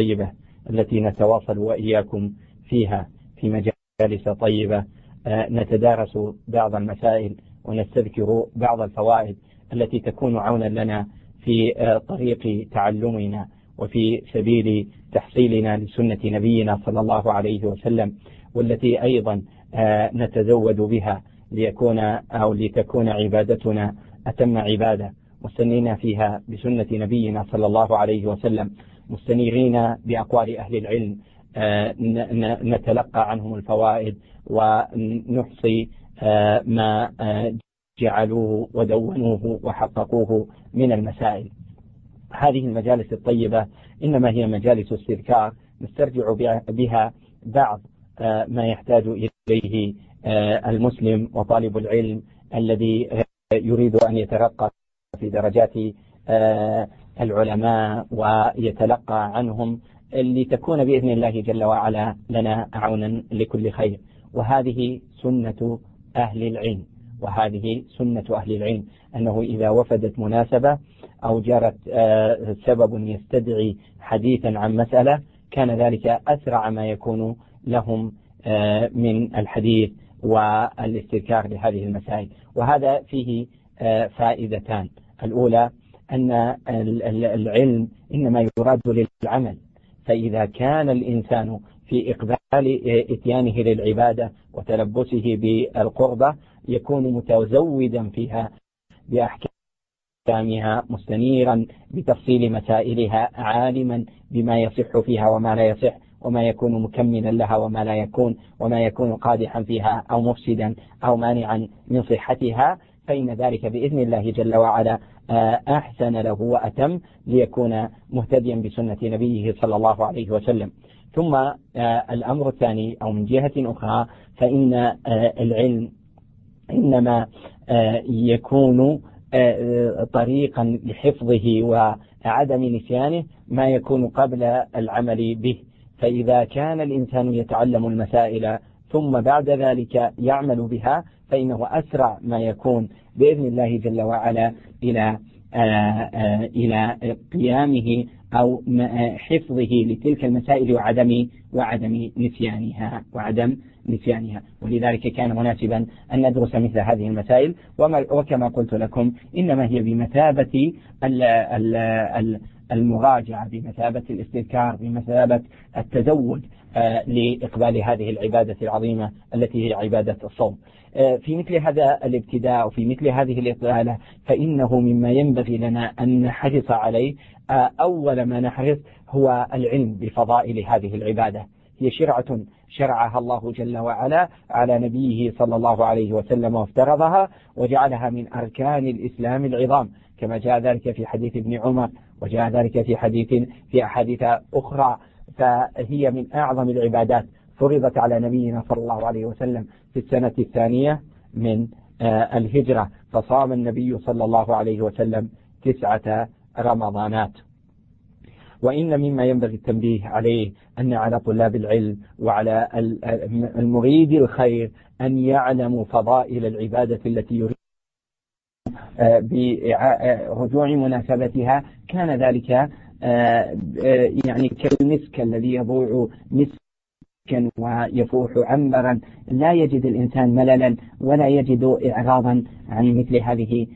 الطيبة التي نتواصل وإياكم فيها في مجالس طيبة. نتدارس بعض المسائل ونستذكر بعض الفوائد التي تكون عونا لنا في طريق تعلمنا وفي سبيل تحصيلنا لسنة نبينا صلى الله عليه وسلم والتي أيضا نتزود بها ليكون أو لتكون عبادتنا أتم عبادة مستنين فيها بسنة نبينا صلى الله عليه وسلم. مستنيرين بأقوال أهل العلم نتلقى عنهم الفوائد ونحصي ما جعلوه ودونوه وحققوه من المسائل. هذه المجالس الطيبة إنما هي مجالس استذكار نسترجع بها بعض ما يحتاج إليه المسلم وطالب العلم الذي يريد أن يترقى في درجات العلماء ويتلقى عنهم لتكون بإذن الله جل وعلا لنا عونا لكل خير. وهذه سنة أهل العلم. وهذه سنة أهل العلم. أنه إذا وفدت مناسبة أو جرت سبب يستدعي حديثا عن مسألة كان ذلك أسرع ما يكون لهم من الحديث والاستذكار لهذه المسائل. وهذا فيه فائدتان. الأولى أن العلم إنما يراد للعمل. فإذا كان الإنسان في إقبال إتيانه للعبادة وتلبسه بالقربة يكون متزودا فيها بأحكامها مستنيرا بتفصيل مسائلها عالما بما يصح فيها وما لا يصح وما يكون مكملا لها وما لا يكون وما يكون قادحا فيها أو مفسدا أو مانعا من صحتها. فإن ذلك بإذن الله جل وعلا. أحسن له وأتم ليكون مهتديا بسنة نبيه صلى الله عليه وسلم. ثم الأمر الثاني أو من جهة أخرى فإن العلم إنما يكون طريقا لحفظه وعدم نسيانه ما يكون قبل العمل به. فإذا كان الإنسان يتعلم المسائل ثم بعد ذلك يعمل بها فإنه أسرع ما يكون بإذن الله جل وعلا إلى إلى قيامه أو حفظه لتلك المسائل وعدم وعدم نسيانها وعدم نسيانها. ولذلك كان مناسبا أن ندرس مثل هذه المسائل. وكما قلت لكم إنما هي بمثابة المراجعة بمثابة الاستذكار بمثابة التزود لإقبال هذه العبادة العظيمة التي هي عبادة الصوم. في مثل هذا الابتداء وفي مثل هذه الإطلالة فإنه مما ينبغي لنا أن نحرص عليه. أول ما نحرص هو العلم بفضائل هذه العبادة. هي شرعة شرعها الله جل وعلا على نبيه صلى الله عليه وسلم وافترضها وجعلها من أركان الإسلام العظام كما جاء ذلك في حديث ابن عمر وجاء ذلك في حديث في أحاديث أخرى. فهي من أعظم العبادات فرضت على نبينا صلى الله عليه وسلم في السنة الثانية من الهجرة فصام النبي صلى الله عليه وسلم تسعة رمضانات. وإن مما ينبغي التنبيه عليه أن على طلاب العلم وعلى المريد الخير أن يعلموا فضائل العبادة التي يريد برجوع مناسبتها. كان ذلك يعني كالمسك الذي يضوع مسك ويفوح عنبرا لا يجد الإنسان مللا ولا يجد إعراضا عن مثل هذه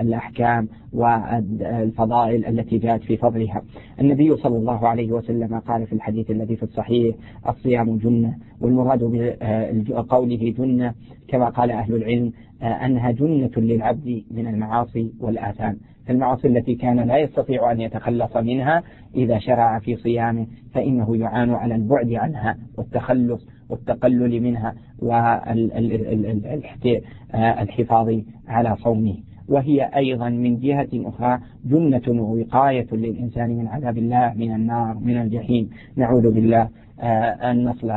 الأحكام والفضائل التي جاءت في فضلها. النبي صلى الله عليه وسلم قال في الحديث الذي في الصحيح الصيام جنة والمراد بقوله جنة كما قال أهل العلم أنها جنة للعبد من المعاصي والآثام. المعاصي التي كان لا يستطيع أن يتخلص منها إذا شرع في صيامه فإنه يعان على البعد عنها والتخلص والتقلل منها والحفاظ على صومه. وهي أيضا من جهة أخرى جنة ووقاية للإنسان من عذاب الله من النار من الجحيم. نعوذ بالله أن نصل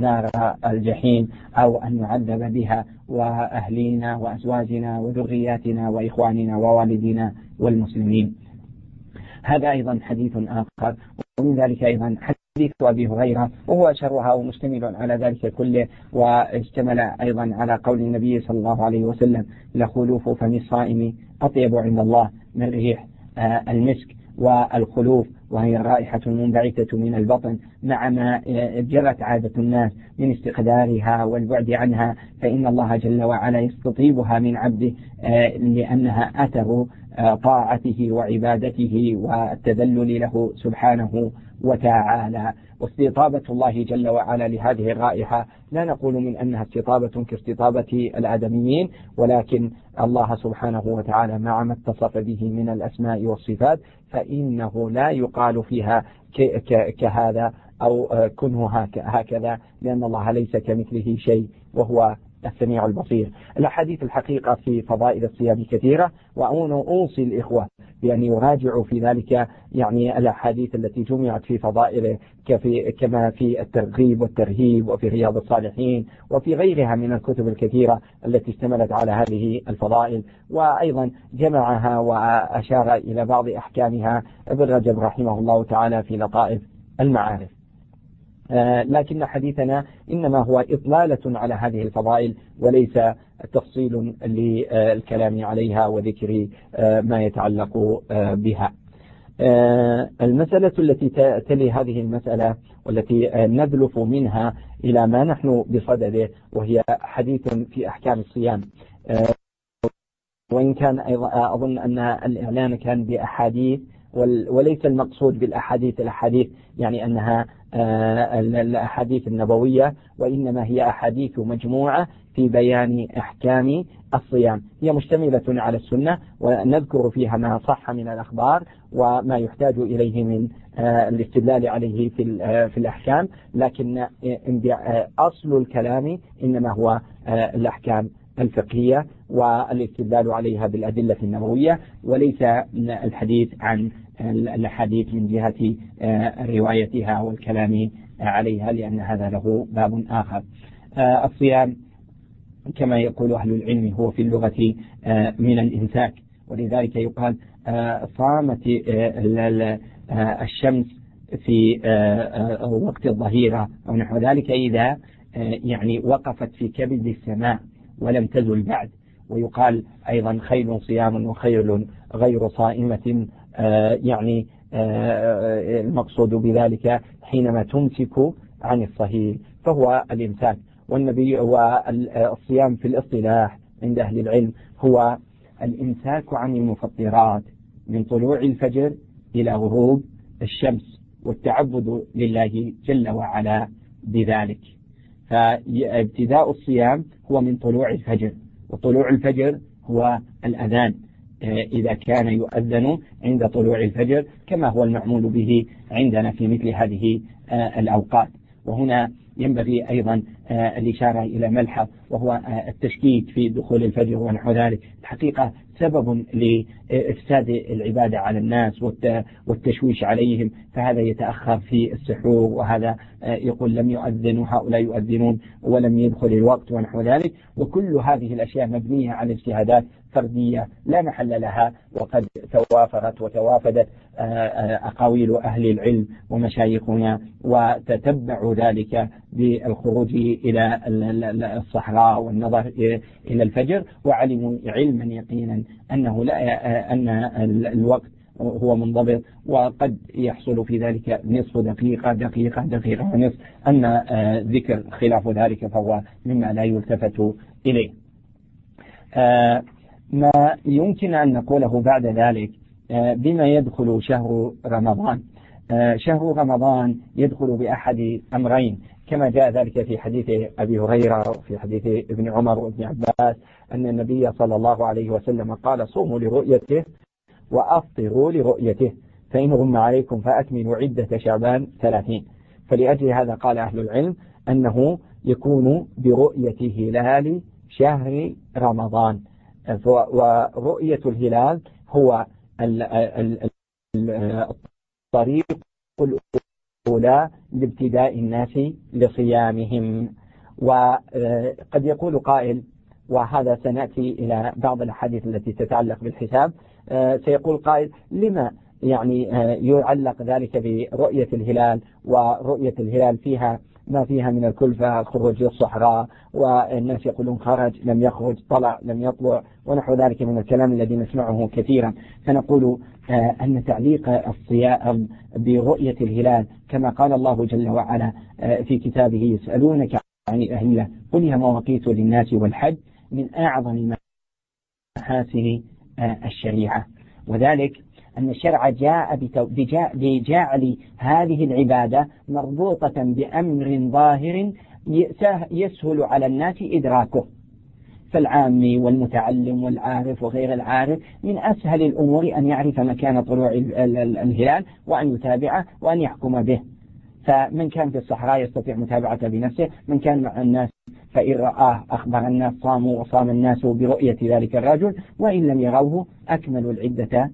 نار الجحيم أو أن نعذب بها وأهلينا وأزواجنا وذرياتنا وإخواننا ووالدينا والمسلمين. هذا أيضا حديث آخر ومن ذلك أيضا حديث أبي هريرة وهو أشهرها ومشتمل على ذلك كله واشتمل أيضا على قول النبي صلى الله عليه وسلم لخلوف فم الصائم أطيب عند الله من ريح المسك. والخلوف وهي رائحة منبعثة من البطن مع ما جرت عادة الناس من استقدارها والبعد عنها فإن الله جل وعلا يستطيبها من عبده لأنها أثر طاعته وعبادته والتذلل له سبحانه وتعالى. واستطابة الله جل وعلا لهذه الرائحة. لا نقول من أنها استطابة كاستطابة الآدميين ولكن الله سبحانه وتعالى مع ما اتصف به من الأسماء والصفات فإنه لا يقال فيها كهذا أو كنه هكذا لأن الله ليس كمثله شيء وهو السميع البصير. الأحاديث الحقيقة في فضائل الصيام كثيرة وأنا أوصي الإخوة بأن يراجعوا في ذلك يعني الأحاديث التي جمعت في فضائله كما في الترغيب والترهيب وفي رياض الصالحين وفي غيرها من الكتب الكثيرة التي اشتملت على هذه الفضائل. وأيضا جمعها وأشار إلى بعض أحكامها ابن رجب رحمه الله تعالى في لطائف المعارف. لكن حديثنا إنما هو إطلالة على هذه الفضائل وليس تفصيل للكلام عليها وذكر آه، ما يتعلق آه، بها. المسألة التي تلي هذه المسألة والتي نذلف منها إلى ما نحن بصدده وهي حديث في أحكام الصيام. وإن كان أيضا أظن أن الإعلان كان بأحاديث وليس المقصود بالأحاديث الأحاديث يعني أنها آه، الأحاديث النبوية وإنما هي أحاديث مجموعة في بيان أحكام الصيام. هي مشتملة على السنة ونذكر فيها ما صح من الأخبار وما يحتاج إليه من آه، الاستدلال عليه في آه، في الأحكام. لكن أصل الكلام إنما هو الأحكام الفقهية والإستدلال عليها بالأدلة النبوية وليس الحديث عن الأحاديث من جهة آه، روايتها والكلام عليها لأن هذا له باب آخر. آه، الصيام كما يقول أهل العلم هو في اللغة آه، من الإمساك ولذلك يقال صامت الشمس في وقت الظهيرة أو نحو ذلك إذا يعني وقفت في كبد السماء ولم تزل بعد. ويقال أيضا خيل صيام وخيل غير صائمة آه، يعني آه، المقصود بذلك حينما تمسك عن الصهيل فهو الإمساك. والنبي والصيام في الاصطلاح عند أهل العلم هو الإمساك عن المفطرات من طلوع الفجر إلى غروب الشمس والتعبد لله جل وعلا بذلك. فابتداء الصيام هو من طلوع الفجر وطلوع الفجر هو الأذان. آه، إذا كان يؤذن عند طلوع الفجر كما هو المعمول به عندنا في مثل هذه آه، الأوقات. وهنا ينبغي أيضا آه، الإشارة إلى ملحظ وهو التشكيك في دخول الفجر ونحو ذلك. الحقيقة سبب لإفساد العبادة على الناس والتشويش عليهم فهذا يتأخر في السحور وهذا يقول لم يؤذن هؤلاء يؤذنون ولم يدخل الوقت ونحو ذلك. وكل هذه الأشياء مبنية على اجتهادات فردية لا محل لها. وقد توافرت وتوافدت آه، آه، أقاويل أهل العلم ومشايخنا وتتبعوا ذلك بالخروج إلى الصحراء والنظر إلى الفجر. وعلموا علما يقينا أنه لا آه، أن الوقت هو منضبط. وقد يحصل في ذلك نصف دقيقة دقيقة دقيقة ونصف. أن ذكر خلاف ذلك فهو مما لا يلتفت إليه. ما يمكن أن نقوله بعد ذلك آه، بما يدخل شهر رمضان. آه، شهر رمضان يدخل بأحد أمرين كما جاء ذلك في حديث أبي هريرة وفي حديث ابن عمر وابن عباس أن النبي صلى الله عليه وسلم قال صوموا لرؤيته وأفطروا لرؤيته فإن غم عليكم فأكملوا عدة شعبان ثلاثين. فلأجل هذا قال أهل العلم أنه يكون برؤية هلال شهر رمضان. ورؤية الهلال هو الطريق الأولى لابتداء الناس لصيامهم. وقد يقول قائل وهذا سنأتي إلى بعض الأحاديث التي تتعلق بالحساب سيقول قائل لما يعني يعلق ذلك برؤية الهلال؟ ورؤية الهلال فيها ما فيها من الكلفة الخروج للصحراء والناس يقولون خرج لم يخرج طلع لم يطلع ونحو ذلك من الكلام الذي نسمعه كثيرا. فنقول آه، أن تعليق الصيام برؤية الهلال كما قال الله جل وعلا آه، في كتابه يسألونك عن الأهلة قل هي مواقيت للناس والحج من أعظم محاسن آه، الشريعة. وذلك أن الشرع جاء بجعل هذه العبادة مربوطة بأمر ظاهر يسهل على الناس إدراكه. فالعامي والمتعلم والعارف وغير العارف من أسهل الأمور أن يعرف مكان طلوع الهلال وأن يتابعه وأن يحكم به. فمن كان في الصحراء يستطيع متابعته بنفسه من كان مع الناس فإن رآه أخبر الناس صاموا وصام الناس برؤية ذلك الرجل وإن لم يروه أكملوا العدة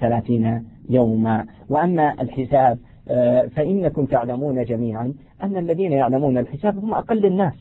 ثلاثين يوما. وأما الحساب آه، فإنكم تعلمون جميعا أن الذين يعلمون الحساب هم أقل الناس.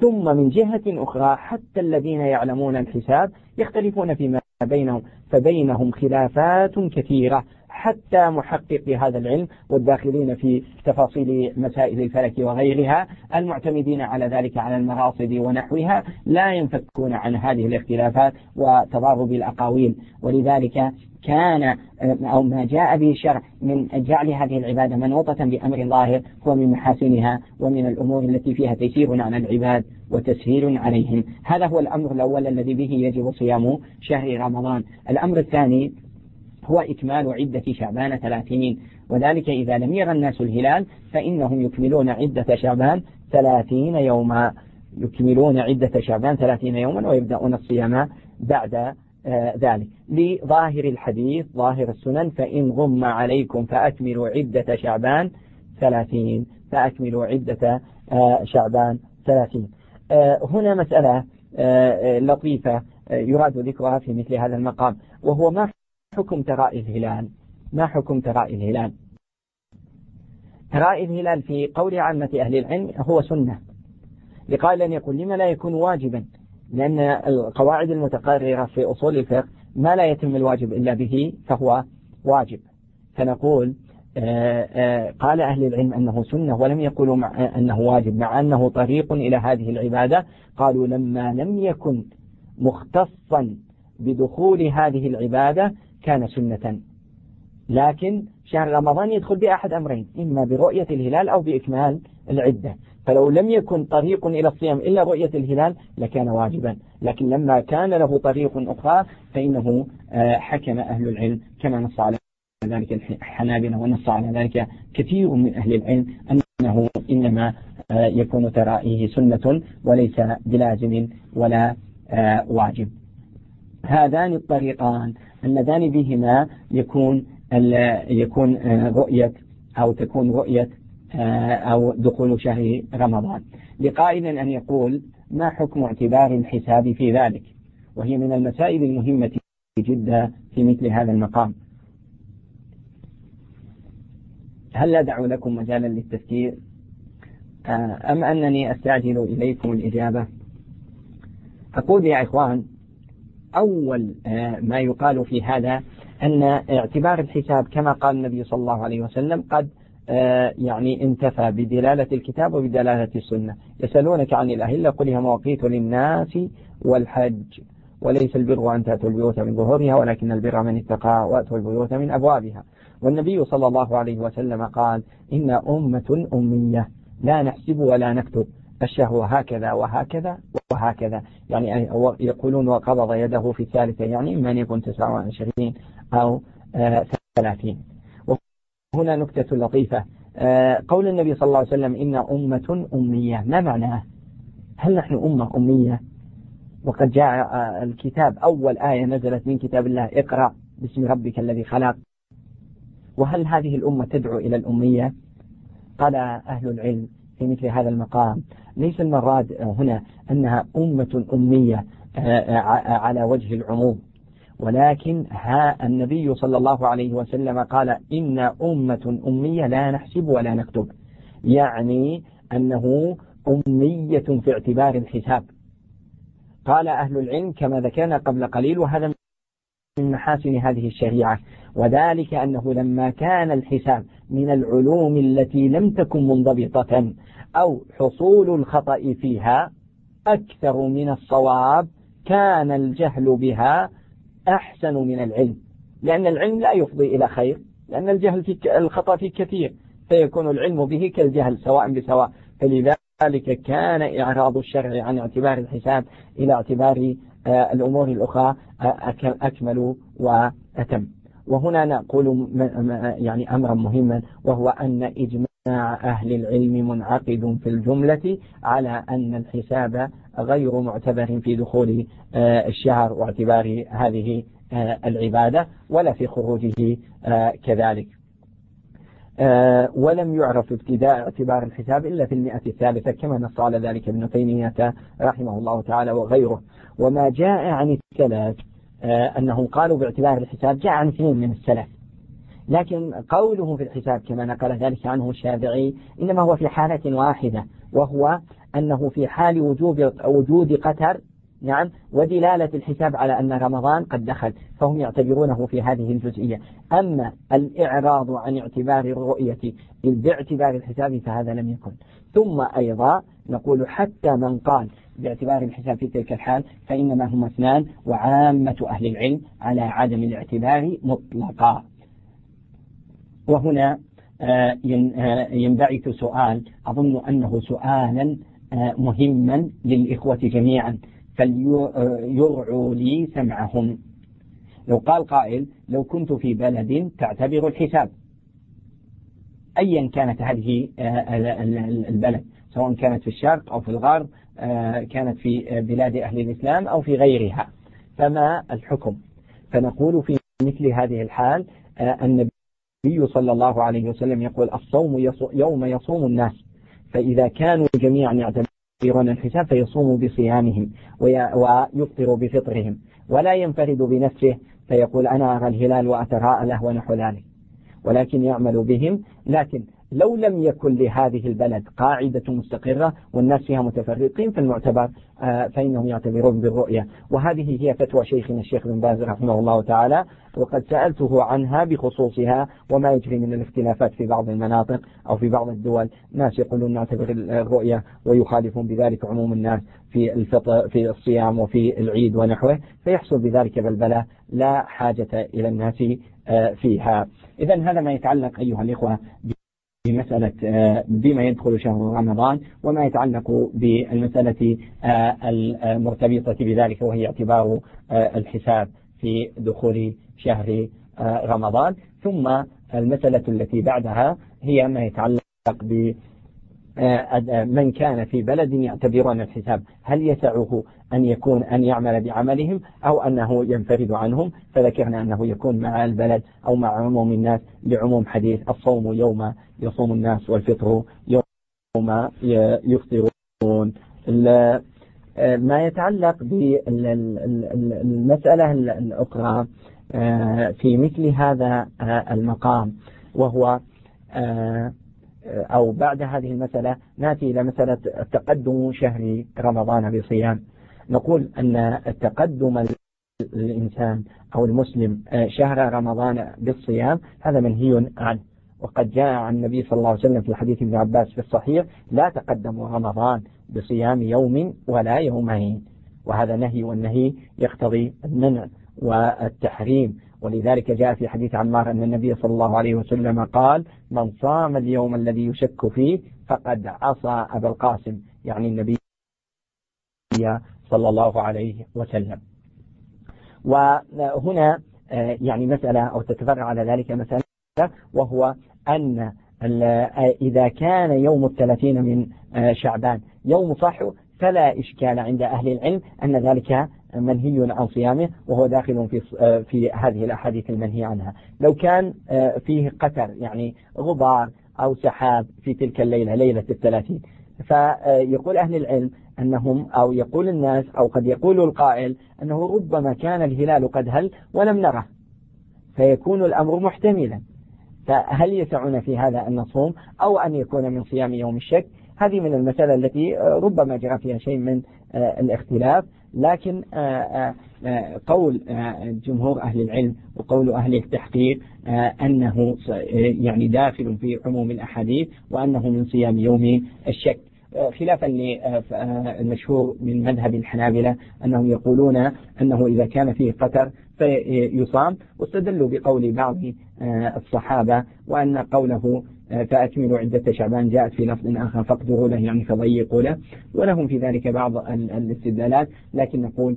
ثم من جهة أخرى حتى الذين يعلمون الحساب يختلفون فيما بينهم فبينهم خلافات كثيرة. حتى محققي هذا العلم والداخلين في تفاصيل مسائل الفلك وغيرها المعتمدين على ذلك على المراصد ونحوها لا ينفكون عن هذه الاختلافات وتضارب الأقاويل. ولذلك كان أو ما جاء به الشرع من جعل هذه العبادة منوطة بأمر ظاهر هو من محاسنها ومن الأمور التي فيها تيسير على العباد وتسهيل عليهم. هذا هو الأمر الأول الذي به يجب صيام شهر رمضان. الأمر الثاني هو إكمال عدة شعبان ثلاثين. وذلك إذا لم يرى الناس الهلال فإنهم يكملون عدة شعبان ثلاثين يوما. يكملون عدة شعبان ثلاثين يوما ويبدأون الصيام بعد آه ذلك. لظاهر الحديث ظاهر السنن فإن غم عليكم فأكملوا عدة شعبان ثلاثين. فأكملوا عدة آه شعبان ثلاثين. آه هنا مسألة آه، لطيفة آه، يراد ذكرها في مثل هذا المقام وهو ما حكم تراءي الهلال؟ ما حكم تراءي الهلال؟ تراءي الهلال في قول عامة أهل العلم هو سنة. لقائل يقول لما لا يكون واجبا؟ لأن القواعد المتقررة في أصول الفقه ما لا يتم الواجب إلا به فهو واجب. فنقول آه، آه، قال أهل العلم أنه سنة ولم يقولوا مع أنه واجب مع أنه طريق إلى هذه العبادة. قالوا لما لم يكن مختصا بدخول هذه العبادة كان سنة. لكن شهر رمضان يدخل بأحد أمرين إما برؤية الهلال أو بإكمال العدة. فلو لم يكن طريق إلى الصيام إلا رؤية الهلال لكان واجبا. لكن لما كان له طريق أخرى فإنه آه، حكم أهل العلم كما نص على ذلك الحنابلة ونص على ذلك كثير من أهل العلم أنه إنما آه، يكون ترائيه سنة وليس بلازم ولا آه، واجب. هذان الطريقان اللذان بهما يكون يكون رؤية أو تكون رؤية أو دخول شهر رمضان. لقائل أن يقول ما حكم اعتبار الحساب في ذلك؟ وهي من المسائل المهمة جدا في مثل هذا المقام. هل أدعو لكم مجالا للتفكير آه، أم أنني أستعجل إليكم الإجابة؟ أقول يا إخوان أول آه، ما يقال في هذا أن اعتبار الحساب كما قال النبي صلى الله عليه وسلم قد آه، يعني انتفى بدلالة الكتاب وبدلالة السنة. يسألونك عن الأهلة قل هي مواقيت للناس والحج وليس البر أن تأتوا البيوت من ظهورها ولكن البر من اتقى وأتوا البيوت من أبوابها. والنبي صلى الله عليه وسلم قال إن أمة أمية لا نحسب ولا نكتب الشهوة هكذا وهكذا وهكذا. يعني يقولون وقبض يده في الثالثة يعني إما أن يكون 29 أو 30 آه، وهنا نكتة لطيفة. آه، قول النبي صلى الله عليه وسلم إن أمة أمية. ما معناه هل نحن أمة أمية؟ وقد جاء آه، الكتاب أول آية نزلت من كتاب الله اقرأ باسم ربك الذي خلق. وهل هذه الأمة تدعو إلى الأمية؟ قال أهل العلم في مثل هذا المقام. ليس المراد هنا أنها أمة أمية آه، آه، على وجه العموم. ولكن ها النبي صلى الله عليه وسلم قال إن أمة أمية لا نحسب ولا نكتب. يعني أنه أمية في اعتبار الحساب. قال أهل العلم كما ذكرنا قبل قليل وهذا من محاسن هذه الشريعة. وذلك أنه لما كان الحساب من العلوم التي لم تكن منضبطة أو حصول الخطأ فيها أكثر من الصواب كان الجهل بها أحسن من العلم. لأن العلم لا يفضي إلى خير لأن الجهل في الخطأ فيه كثير. فيكون العلم به كالجهل سواء بسواء. فلذلك كان إعراض الشرع عن اعتبار الحساب إلى اعتبار آه، الأمور الأخرى آه، أكمل وأتم. وهنا نقول يعني أمرا مهما وهو أن إجماع أهل العلم منعقد في الجملة على أن الحساب غير معتبر في دخول آه، الشهر واعتبار هذه العبادة ولا في خروجه كذلك. ولم يعرف ابتداء اعتبار الحساب إلا في المئة الثالثة كما نص على ذلك ابن تيمية رحمه الله تعالى وغيره. وما جاء عن السلف آه، أنهم قالوا باعتبار الحساب جاء عن اثنين من السلف. لكن قوله في الحساب كما نقل ذلك عنه الشافعي إنما هو في حالة واحدة وهو أنه في حال وجود وجود قتر نعم ودلالة الحساب على أن رمضان قد دخل فهم يعتبرونه في هذه الجزئية. أما الإعراض عن اعتبار الرؤية باعتبار الحساب فهذا لم يكن. ثم أيضا نقول حتى من قال باعتبار الحساب في تلك الحال فإنما هم اثنان وعامة أهل العلم على عدم الاعتبار مطلقا. وهنا آه، آه، ينبعث سؤال. أظن أنه سؤالا آه، مهما للإخوة جميعا. فليرعوا لي سمعهم. لو قال قائل لو كنت في بلد تعتبر الحساب. أيا كانت هذه البلد. سواء كانت في الشرق أو في الغرب كانت في بلاد أهل الإسلام أو في غيرها. فما الحكم؟ فنقول في مثل هذه الحال آه، النبي صلى الله عليه وسلم يقول الصوم يوم يصوم الناس. فإذا كانوا جميعا يعتبرون الحساب فيصوموا بصيامهم ويفطروا بفطرهم ولا ينفرد بنفسه فيقول أنا أرى الهلال وأتراءى له ونحو ذلك. ولكن يعمل بهم لكن لو لم يكن لهذه البلد قاعدة مستقرة والناس فيها متفرقين في المعتبر آه، فإنهم يعتبرون بالرؤية. وهذه هي فتوى شيخنا الشيخ بن باز رحمه الله تعالى وقد سألته عنها بخصوصها وما يجري من الاختلافات في بعض المناطق أو في بعض الدول. ناس يقولون نعتبر الرؤية ويخالفون بذلك عموم الناس في الفطر في الصيام وفي العيد ونحوه. فيحصل بذلك بلبلة لا حاجة إلى الناس آه، فيها. إذا هذا ما يتعلق أيها الإخوة في مسألة آه، بما يدخل شهر رمضان وما يتعلق بالمسألة آه، المرتبطة بذلك وهي اعتبار آه، الحساب في دخول شهر رمضان. ثم المسألة التي بعدها هي ما يتعلق من كان في بلد يعتبرون الحساب هل يسعه أن يكون أن يعمل بعملهم أو أنه ينفرد عنهم؟ فذكرنا أنه يكون مع البلد أو مع عموم الناس لعموم حديث الصوم يوم يصوم الناس والفطر يوم يفطرون. ما يتعلق بالمسألة الأخرى في مثل هذا المقام وهو أو بعد هذه المسألة نأتي إلى مسألة تقدم شهر رمضان بصيام. نقول أن التقدم الإنسان أو المسلم شهر رمضان بالصيام هذا منهي عنه وقد جاء عن النبي صلى الله عليه وسلم في حديث ابن عباس في الصحيح لا تقدموا رمضان بصيام يوم ولا يومين. وهذا نهي والنهي يقتضي المنع والتحريم. ولذلك جاء في حديث عمار أن النبي صلى الله عليه وسلم قال من صام اليوم الذي يشك فيه فقد عصى أبا القاسم. يعني النبي صلى الله عليه وسلم. وهنا آه، يعني مسألة أو تتفرع على ذلك مسألة وهو أن إذا كان يوم الثلاثين من آه، شعبان يوم صحو فلا إشكال عند أهل العلم أن ذلك منهي عن صيامه وهو داخل في آه، في هذه الأحاديث المنهي عنها. لو كان آه، فيه قتر يعني غبار أو سحاب في تلك الليلة ليلة الثلاثين. فيقول أهل العلم أنهم أو يقول الناس أو قد يقول القائل أنه ربما كان الهلال قد هل ولم نره. فيكون الأمر محتملا. فهل يسعنا في هذا أن نصوم أو أن يكون من صيام يوم الشك؟ هذه من المسألة التي ربما جرى فيها شيء من آه، الاختلاف. لكن قول جمهور أهل العلم وقول أهل التحقيق أنه يعني داخل في عموم الأحاديث وأنه من صيام يوم الشك. خلافا للمشهور من مذهب الحنابلة أنهم يقولون أنه إذا كان فيه قتر فيصام واستدلوا بقول بعض الصحابة وأن قوله فأكملوا عدة شعبان جاءت في لفظ آخر فاقدروا له يعني فضيقوا له. ولهم في ذلك بعض الاستدلالات لكن نقول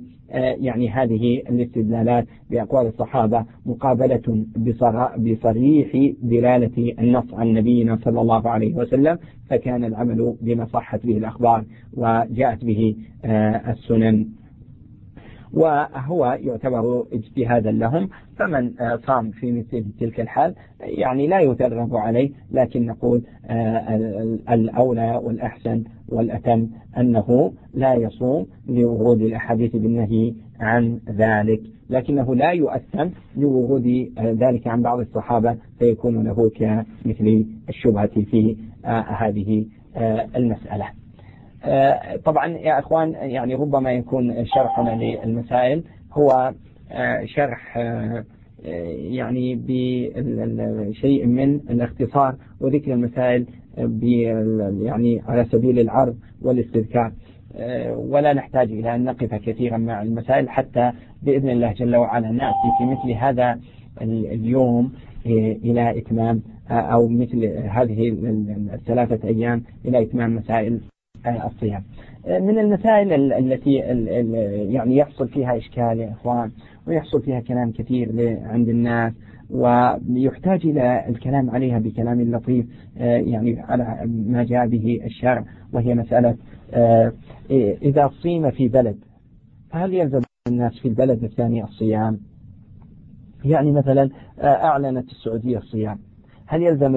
يعني هذه الاستدلالات بأقوال الصحابة مقابلة بصريح دلالة النص عن نبينا صلى الله عليه وسلم فكان العمل بما صحت به الأخبار وجاءت به السنن. وهو يعتبر اجتهادا لهم فمن صام في مثل تلك الحال يعني لا يترغب عليه لكن نقول آه، الأولى والأحسن والأتم أنه لا يصوم لورود الأحاديث بالنهي عن ذلك لكنه لا يؤثم لورود ذلك عن بعض الصحابة فيكون له كمثل الشبهة في آه، هذه آه، المسألة. آه، طبعا يا إخوان يعني ربما يكون شرحنا للمسائل. هو آه، شرح آه، يعني بشيء من الاختصار وذكر المسائل يعني على سبيل العرض والاستذكار. ولا نحتاج إلى أن نقف كثيرا مع المسائل حتى بإذن الله جل وعلا نأتي في مثل هذا اليوم إلى إتمام أو مثل هذه الثلاثة أيام إلى إتمام مسائل الصيام. من المسائل التي يعني يحصل فيها إشكال يا إخوان ويحصل فيها كلام كثير عند الناس ويحتاج إلى الكلام عليها بكلام لطيف يعني على ما جاء به الشرع وهي مسألة إذا صيم في بلد فهل يلزم الناس في البلد الثاني الصيام؟ يعني مثلا أعلنت السعودية الصيام هل يلزم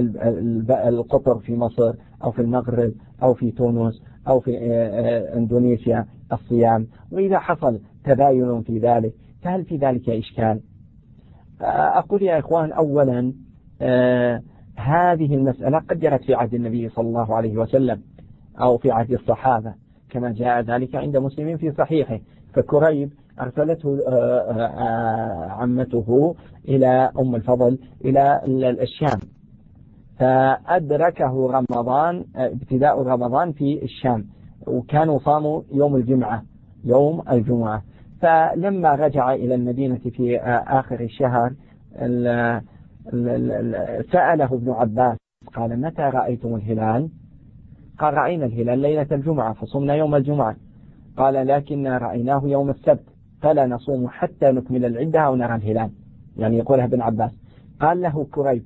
القطر في مصر أو في المغرب أو في تونس أو في آه، آه، إندونيسيا الصيام. وإذا حصل تباين في ذلك فهل في ذلك إشكال؟ آه، أقول يا إخوان أولا هذه المسألة قد جرت في عهد النبي صلى الله عليه وسلم أو في عهد الصحابة كما جاء ذلك عند مسلم في صحيحه. فكريب أرسلته عمته إلى أم الفضل إلى الشام. فأدركه رمضان ابتداء رمضان في الشام وكانوا صاموا يوم الجمعة يوم الجمعة. فلما رجع إلى المدينة في آخر الشهر سأله ابن عباس قال متى رأيتم الهلال؟ قال رأينا الهلال ليلة الجمعة فصمنا يوم الجمعة. قال لكننا رأيناه يوم السبت فلا نصوم حتى نكمل العدة أو نرى الهلال. يعني يقولها ابن عباس. قال له كريب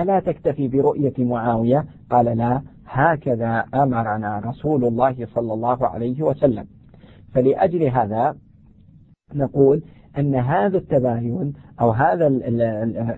ألا تكتفي برؤية معاوية؟ قال لا هكذا أمرنا رسول الله صلى الله عليه وسلم. فلأجل هذا نقول أن هذا التباين أو هذا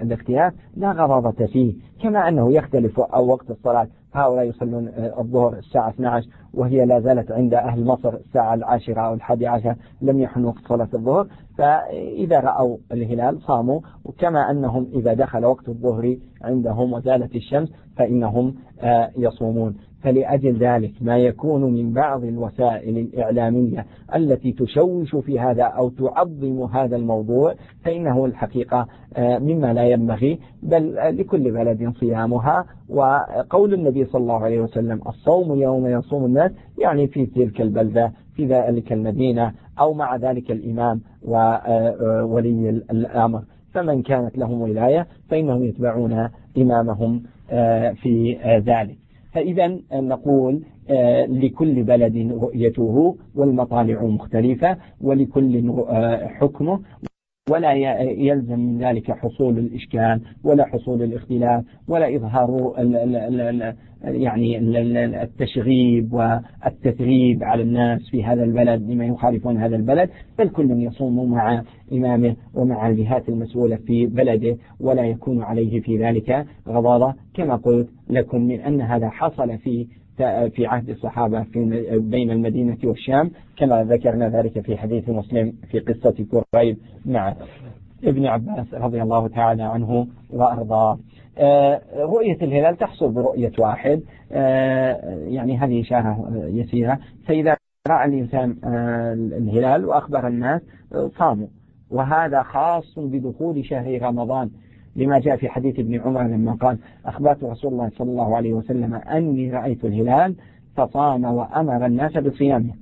الاختلاف لا غضاضة فيه كما أنه يختلف أو وقت الصلاة. هؤلاء يصلون الظهر الساعة 12 وهي لا زالت عند أهل مصر الساعة العاشرة أو الحادي عشر لم يحن وقت صلاة الظهر. فإذا رأوا الهلال صاموا وكما أنهم إذا دخل وقت الظهر عندهم وزالت الشمس فإنهم آه، يصومون. فلأجل ذلك ما يكون من بعض الوسائل الإعلامية التي تشوش في هذا أو تعظم هذا الموضوع فإنه الحقيقة آه، مما لا ينبغي بل لكل بلد صيامها. وقول النبي صلى الله عليه وسلم الصوم يوم يصوم الناس يعني في تلك البلدة في ذلك المدينة أو مع ذلك الإمام وولي آه، الأمر. فمن كانت لهم ولاية فإنهم يتبعون إمامهم آه، في ذلك. فإذا نقول آه، لكل بلد رؤيته والمطالع مختلفة ولكل حكمه. ولا يلزم من ذلك حصول الإشكال ولا حصول الاختلاف ولا إظهار يعني التشغيب والتثريب على الناس في هذا البلد لما يخالفون هذا البلد بل كل يصوم مع إمامه ومع الجهات المسؤولة في بلده ولا يكون عليه في ذلك غضاضة. كما قلت لكم من أن هذا حصل في في عهد الصحابة في بين المدينة والشام كما ذكرنا ذلك في حديث مسلم في قصة كريب مع ابن عباس رضي الله تعالى عنه وأرضاه. آه، رؤية الهلال تحصل برؤية واحد. آه، يعني هذه إشارة يسيرة. فإذا رأى الإنسان آه، الهلال وأخبر الناس صاموا. وهذا خاص بدخول شهر رمضان. لما جاء في حديث ابن عمر لما قال أخبرت رسول الله صلى الله عليه وسلم أني رأيت الهلال فصام وأمر الناس بصيامه.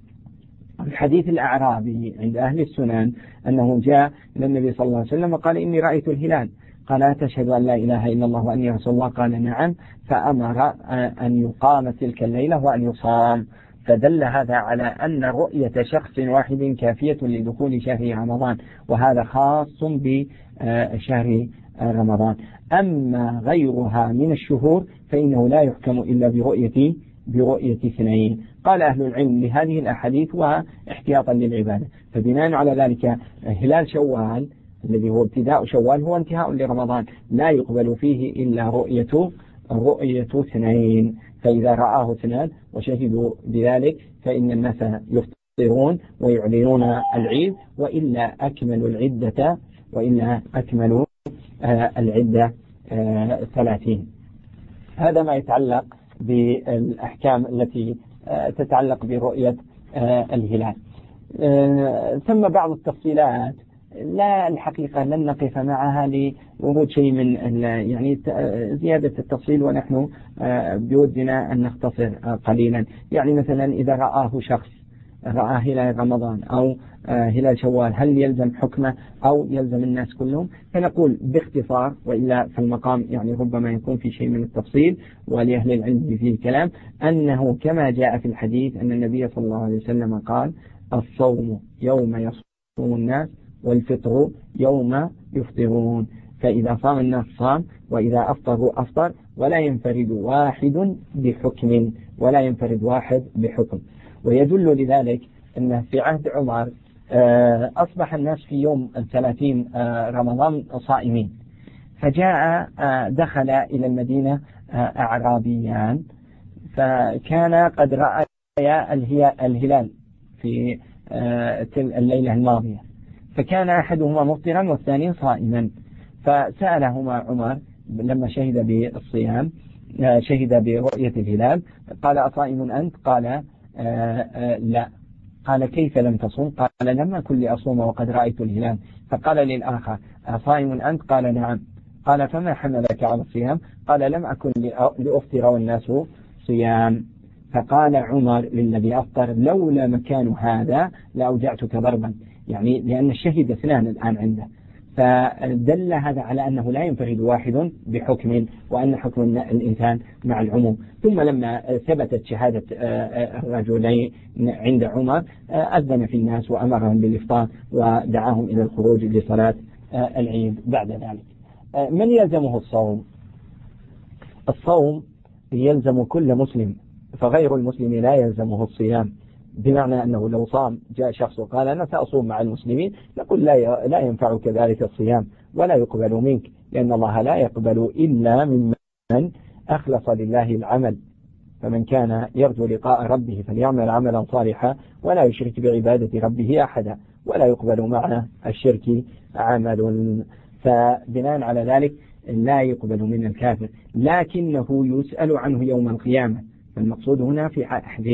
الحديث الأعرابي عند أهل السنن أنه جاء إلى النبي صلى الله عليه وسلم وقال إني رأيت الهلال. قال تشهد أن لا إله إلا الله وأني رسول الله؟ قال نعم. فأمر أن يقام تلك الليلة وأن يصام. فدل هذا على أن رؤية شخص واحد كافية لدخول شهر رمضان وهذا خاص بشهر رمضان. أما غيرها من الشهور فإنه لا يحكم إلا برؤية برؤية اثنين. قال أهل العلم لهذه الأحاديث واحتياطا للعبادة. فبناء على ذلك هلال شوال الذي هو ابتداء شوال هو انتهاء لرمضان. لا يقبل فيه إلا رؤية رؤية اثنين. فإذا رآه اثنان وشهدوا بذلك فإن الناس يفطرون ويعلنون العيد وإلا أكملوا العدة وإلا أكملوا آه، العدة آه، ثلاثين. هذا ما يتعلق بالأحكام التي آه، تتعلق برؤية الهلال. ثم بعض التفصيلات. لا الحقيقة لن نقف معها لورود شيء من يعني زيادة التفصيل ونحن بودنا أن نختصر قليلا. يعني مثلا إذا رآه شخص رأى هلال رمضان أو هلال شوال هل يلزم حكمه أو يلزم الناس كلهم؟ فنقول باختصار وإلا في المقام يعني ربما يكون في شيء من التفصيل ولأهل العلم فيه الكلام أنه كما جاء في الحديث أن النبي صلى الله عليه وسلم قال الصوم يوم يصوم الناس والفطر يوم يفطرون فإذا صام الناس صام وإذا أفطروا أفطر ولا ينفرد واحد بحكم ولا ينفرد واحد بحكم. ويدل لذلك أن في عهد عمر آه، أصبح الناس في يوم الثلاثين آه، رمضان صائمين. فجاء آه، دخل إلى المدينة أعرابيان. فكان قد رأيا الهلال في الليلة الماضية. فكان أحدهما مفطرا والثاني صائما. فسألهما عمر لما شهد بالصيام شهد برؤية الهلال. قال أصائم أنت؟ قال لا. قال كيف لم تصوم؟ قال لم أكن لأصوم وقد رأيت الهلال. فقال للآخر أصائم أنت؟ قال نعم. قال فما حملك على الصيام؟ قال لم أكن لأفطر والناس صيام. فقال عمر للذي أفطر لولا مكان هذا لأوجعتك ضربا. يعني لأن الشهيد اثنان الآن عنده. فدل هذا على أنه لا ينفرد واحد بحكم وأن حكم الإنسان مع العموم. ثم لما ثبتت شهادة الرجلين عند عمر أذن في الناس وأمرهم بالإفطار ودعاهم إلى الخروج لصلاة العيد بعد ذلك. من يلزمه الصوم؟ الصوم يلزم كل مسلم فغير المسلم لا يلزمه الصيام. بمعنى أنه لو صام جاء شخص وقال أنا سأصوم مع المسلمين نقول لا لا ينفعك ذلك الصيام ولا يقبل منك لأن الله لا يقبل إلا ممن أخلص لله العمل. فمن كان يرجو لقاء ربه فليعمل عملا صالحا ولا يشرك بعبادة ربه أحدا ولا يقبل مع الشرك عمل. فبناء على ذلك لا يقبل من الكافر لكنه يسأل عنه يوم القيامة. المقصود هنا في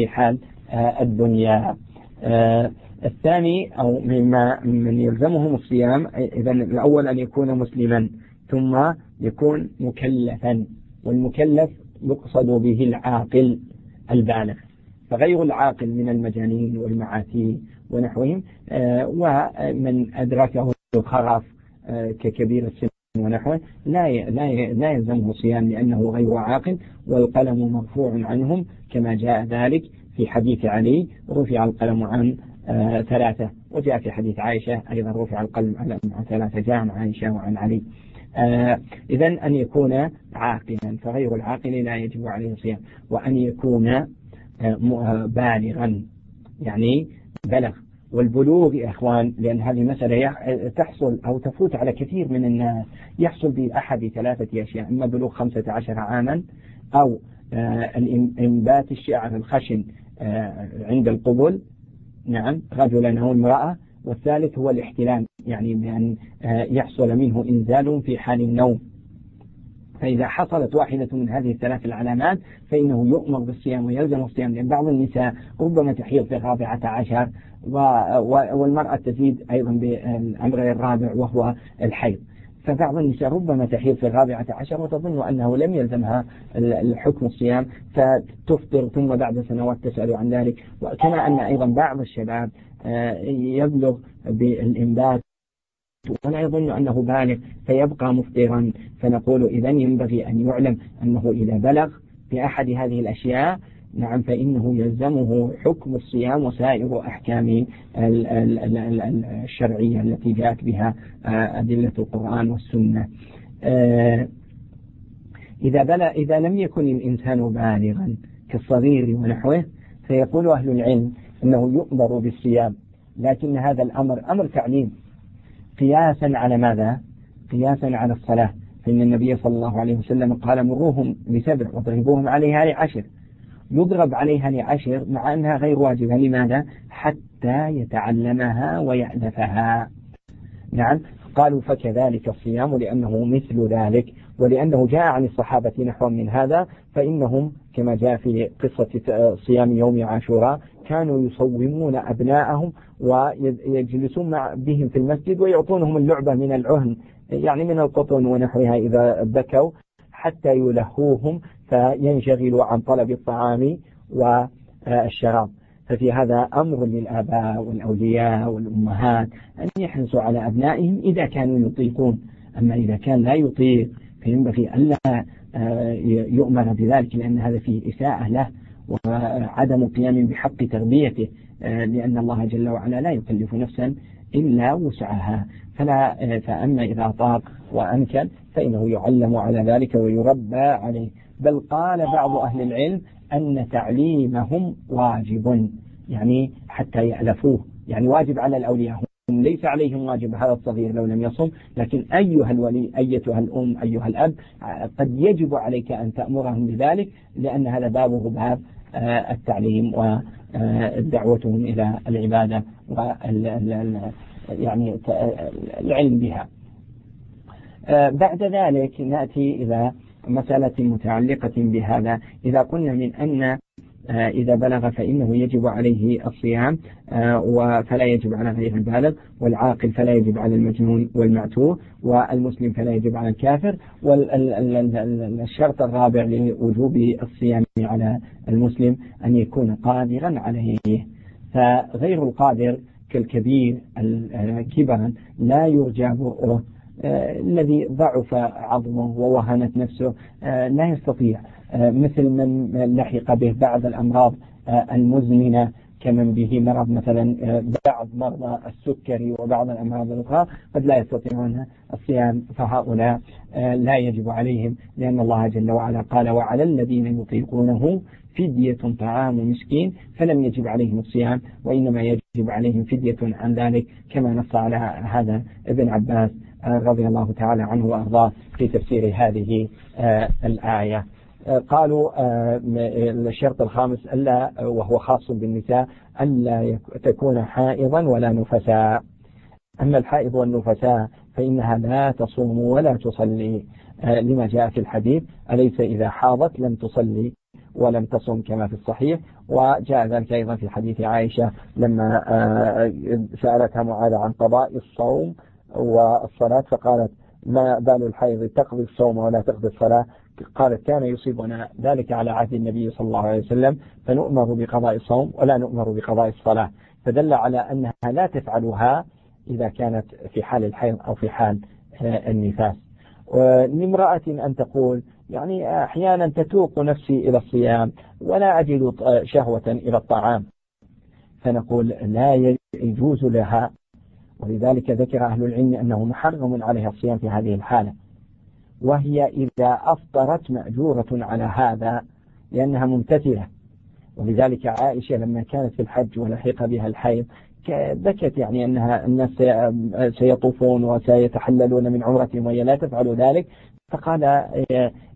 حال الدنيا. آه، الثاني أو مما من يلزمهم الصيام إذا الأول أن يكون مسلما ثم يكون مكلفا والمكلف يقصد به العاقل البالغ. فغير العاقل من المجانين والمعاتي ونحوهم آه، ومن أدركه الخرف ككبير السن ونحوه لا لا لا يلزمه صيام لأنه غير عاقل والقلم مرفوع عنهم كما جاء ذلك. في حديث علي رفع القلم عن آه ثلاثة. وجاء في حديث عائشة أيضا رفع القلم عن ثلاثة جاء عن عائشة وعن علي. آه إذا أن يكون عاقلا فغير العاقل لا يجب عليه الصيام. وأن يكون آه, بالغا يعني بلغ. والبلوغ يا إخوان لأن هذه مسألة تحصل أو تفوت على كثير من الناس. يحصل بأحد ثلاثة أشياء إما بلوغ خمسة عشر عاما أو آه، إنبات الشعر الخشن. عند القبل نعم رجلا أو امرأة. والثالث هو الاحتلام يعني بأن آه، يحصل منه إنزال في حال النوم. فإذا حصلت واحدة من هذه الثلاث العلامات فإنه يؤمر بالصيام ويلزم الصيام. لأن بعض النساء ربما تحيض في الرابعة عشر والمرأة تزيد أيضا بالأمر الرابع وهو الحيض. فبعض النساء ربما تحيض في الرابعة عشر وتظن أنه لم يلزمها الحكم الصيام فتفطر ثم بعد سنوات تسأل عن ذلك. وكما أن أيضا بعض الشباب آه، يبلغ بالإنبات ولا يظن أنه بالغ فيبقى مفطرا. فنقول إذا ينبغي أن يعلم أنه إذا بلغ بأحد هذه الأشياء نعم فإنه يلزمه حكم الصيام وسائر أحكام الشرعية التي جاءت بها آه، أدلة القرآن والسنة. آه، إذا, بلغ إذا لم يكن الإنسان بالغا كالصغير ونحوه فيقول أهل العلم أنه يؤمر بالصيام. لكن هذا الأمر أمر تعليم. قياسا على ماذا؟ قياسا على الصلاة. فإن النبي صلى الله عليه وسلم قال مروهم لسبع واضربوهم عليها لعشر. يضرب عليها لعشر مع أنها غير واجبة. لماذا؟ حتى يتعلمها ويألفها نعم. قالوا فكذلك الصيام لأنه مثل ذلك ولأنه جاء عن الصحابة نحو من هذا فإنهم كما جاء في قصة صيام يوم عاشوراء كانوا يصومون أبناءهم ويجلسون مع بهم في المسجد ويعطونهم اللعبة من العهن يعني من القطن ونحوها إذا بكوا. حتى يلهوهم فينشغلوا عن طلب الطعام والشراب. ففي هذا أمر للآباء والأولياء والأمهات أن يحرصوا على أبنائهم إذا كانوا يطيقون. أما إذا كان لا يطيق فينبغي ألا آه، يؤمر بذلك لأن هذا فيه إساءة له وعدم قيام بحق تربيته آه، لأن الله جل وعلا لا يكلف نفسا إلا وسعها. فلا آه، فأما إذا طاق وأنكل فإنه يعلم على ذلك ويربى عليه. بل قال بعض أهل العلم أن تعليمهم واجب يعني حتى يألفوه يعني واجب على الأولياء. هم ليس عليهم واجب هذا الصغير لو لم يصم. لكن أيها الولي أيتها الأم أيها الأب قد يجب عليك أن تأمرهم بذلك لأن هذا بابه باب آه، التعليم ودعوتهم إلى العبادة يعني العلم بها. آه، بعد ذلك نأتي إلى مسألة متعلقة بهذا. إذا قلنا من أن آه، إذا بلغ فإنه يجب عليه الصيام آه، فلا يجب على غير البالغ والعاقل فلا يجب على المجنون والمعتوه والمسلم فلا يجب على الكافر والشرط الرابع لوجوب الصيام على المسلم أن يكون قادرا عليه. فغير القادر كالكبير كبرا لا يرجى برؤه آه، الذي ضعف عظمه ووهنت نفسه آه، لا يستطيع آه، مثل من لحق به بعض الأمراض المزمنة كمن به مرض مثلا بعض مرضى السكري وبعض الأمراض الأخرى قد لا يستطيعون الصيام فهؤلاء لا يجب عليهم لأن الله جل وعلا قال وعلى الذين يطيقونه فدية طعام مسكين فلم يجب عليهم الصيام وإنما يجب عليهم فدية عن ذلك كما نص على هذا ابن عباس. رضي الله تعالى عنه وأرضاه في تفسير هذه آه، الآية. آه، قالوا آه، الشرط الخامس ألا وهو خاص بالنساء ألا تكون حائضا ولا نفساء. أما الحائض والنفساء فإنها لا تصوم ولا تصلي. لما جاء في الحديث أليس إذا حاضت لم تصلي ولم تصم كما في الصحيح؟ وجاء ذلك أيضا في حديث عائشة لما سألتها معاذ عن قضاء الصوم والصلاة فقالت ما بال الحيض تقضي الصوم ولا تقضي الصلاة؟ قالت كان يصيبنا ذلك على عهد النبي صلى الله عليه وسلم فنؤمر بقضاء الصوم ولا نؤمر بقضاء الصلاة. فدل على أنها لا تفعلها إذا كانت في حال الحيض أو في حال آه، النفاس. لامرأة أن تقول يعني أحيانا تتوق نفسي إلى الصيام ولا أجد شهوة إلى الطعام. فنقول لا يجوز لها ولذلك ذكر أهل العلم أنه محرم عليها الصيام في هذه الحالة. وهي إذا أفطرت مأجورة على هذا لأنها ممتثلة. ولذلك عائشة لما كانت في الحج ولحق بها الحيض بكت يعني أنها الناس سيطوفون وسيتحللون من عمرتهم وهي لا تفعل ذلك. فقال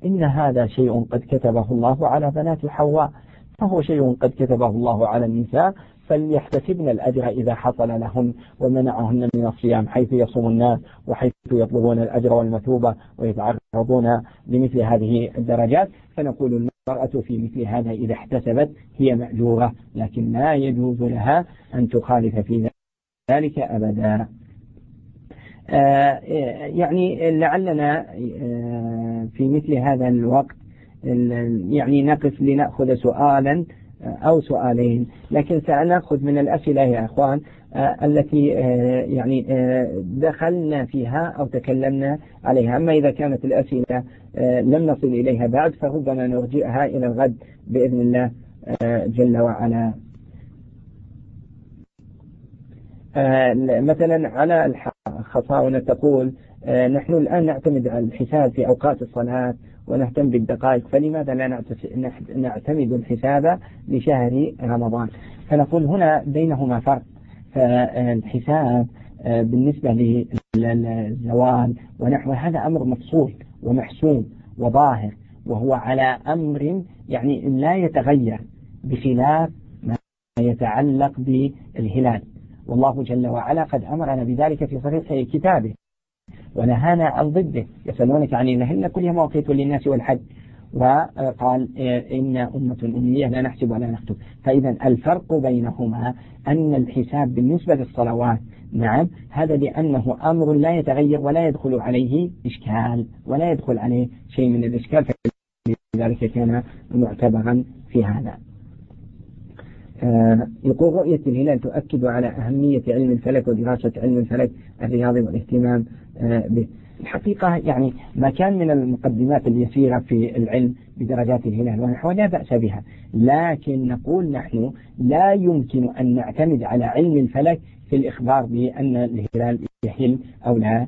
إن هذا شيء قد كتبه الله على بنات حواء. فهو شيء قد كتبه الله على النساء. فليحتسبن الأجر إذا حصل لهن ومنعهن من الصيام حيث يصوم الناس وحيث يطلبون الأجر والمثوبة ويتعرضون لمثل هذه الدرجات. فنقول المرأة في مثل هذا إذا احتسبت هي مأجورة لكن لا يجوز لها أن تخالف في ذلك أبدا. آه، يعني لعلنا آه، في مثل هذا الوقت يعني نقف لنأخذ سؤالا آه، أو سؤالين. لكن سنأخذ من الأسئلة يا أخوان التي يعني دخلنا فيها أو تكلمنا عليها. أما إذا كانت الأسئلة لم نصل إليها بعد فربما نرجئها إلى الغد بإذن الله جل وعلا. مثلا على الخصاونة تقول آه، نحن الآن نعتمد على الحساب في أوقات الصلاة ونهتم بالدقائق فلماذا لا نعتمد الحساب لشهر رمضان؟ فنقول هنا بينهما فرق. فالحساب آه، بالنسبة للزوال ونحو هذا أمر مفصول ومحسوم وظاهر وهو على أمر يعني لا يتغير بخلاف ما يتعلق بالهلال. والله جل وعلا قد أمرنا بذلك في صحيح كتابه. ونهانا عن ضده يسألونك عن الهن كل مواقيت للناس والحج. وقال إن أمة أمية لا نحسب ولا نكتب. فإذا الفرق بينهما أن الحساب بالنسبة للصلوات نعم هذا لأنه أمر لا يتغير ولا يدخل عليه إشكال ولا يدخل عليه شيء من الإشكال. فلذلك كان معتبرا في هذا. يقول رؤية الهلال تؤكد على أهمية علم الفلك ودراسة علم الفلك الرياضي والاهتمام آه، به. الحقيقة يعني ما كان من المقدمات اليسيرة في العلم بدرجات الهلال ونحو لا بأس بها. لكن نقول نحن لا يمكن أن نعتمد على علم الفلك في الإخبار بأن الهلال يحل أو لا. آه،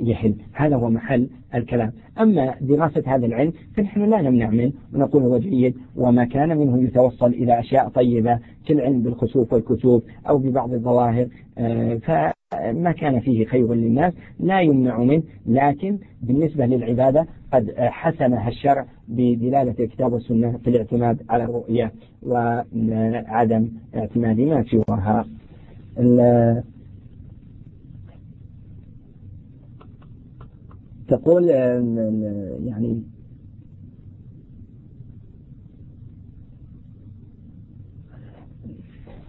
يحل. هذا هو محل الكلام. أما دراسة هذا العلم فنحن لا نمنع منه ونقول هو جيد وما كان منه يتوصل إلى أشياء طيبة كالعلم بالخسوف والكسوف أو ببعض الظواهر. آه، فما كان فيه خير للناس لا يمنع منه لكن بالنسبة للعبادة قد حسمها الشرع بدلالة الكتاب والسنة في الاعتماد على الرؤية وعدم اعتماد ما سواها. تقول يعني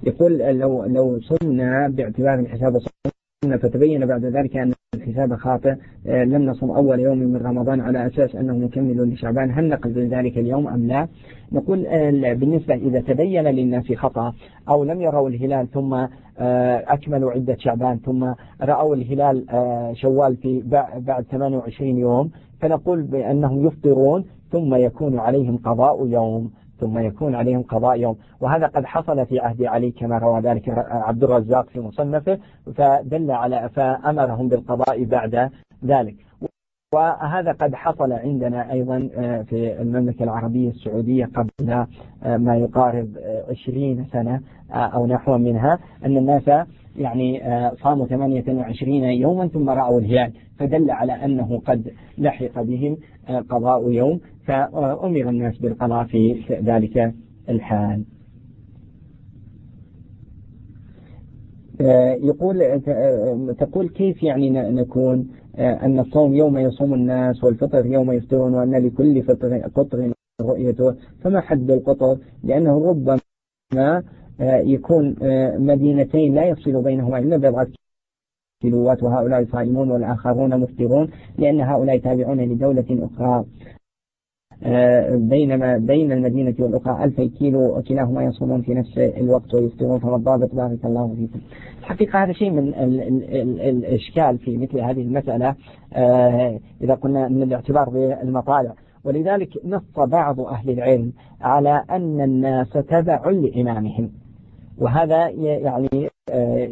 يقول لو لو صمنا باعتبار الحساب صمنا فتبين بعد ذلك أن الحساب خاطئ آه، لم نصم أول يوم من رمضان على أساس أنه مكمل لشعبان. هل نقبل ذلك اليوم أم لا؟ نقول آه، بالنسبة إذا تبين للناس خطأ أو لم يروا الهلال ثم آه، أكملوا عدة شعبان ثم رأوا الهلال شوال في بعد 28 يوم فنقول بأنهم يفطرون ثم يكون عليهم قضاء يوم. ثم يكون عليهم قضاء يوم. وهذا قد حصل في عهد علي كما روى ذلك عبد الرزاق في مصنفه فدل على فأمرهم بالقضاء بعد ذلك. وهذا قد حصل عندنا أيضا آه، في المملكة العربية السعودية قبل آه، ما يقارب آه، عشرين سنة أو نحو منها أن الناس يعني صاموا 28 يوما ثم رأوا الهلال. فدل على أنه قد لحق بهم قضاء يوم فأمر الناس بالقضاء في ذلك الحال. يقول تقول كيف يعني نكون أن الصوم يوم يصوم الناس والفطر يوم يفطرون وأن لكل فطر قطر رؤيته. فما حد القطر؟ لأنه ربما يكون مدينتين لا يفصل بينهما إلا بضعة كيلوات وهؤلاء صائمون والآخرون مفطرون لأن هؤلاء تابعون لدولة أخرى. آه، بينما بين المدينة والأخرى ألفي كيلو وكلاهما يصومون في نفس الوقت ويفطرون فما الضابط؟ بارك الله فيكم. الحقيقة هذا شيء من ال ال ال الإشكال في مثل هذه المسألة آه، إذا قلنا من الاعتبار بالمطالع. ولذلك نص بعض أهل العلم على أن الناس تبع لإمامهم. وهذا يعني آه،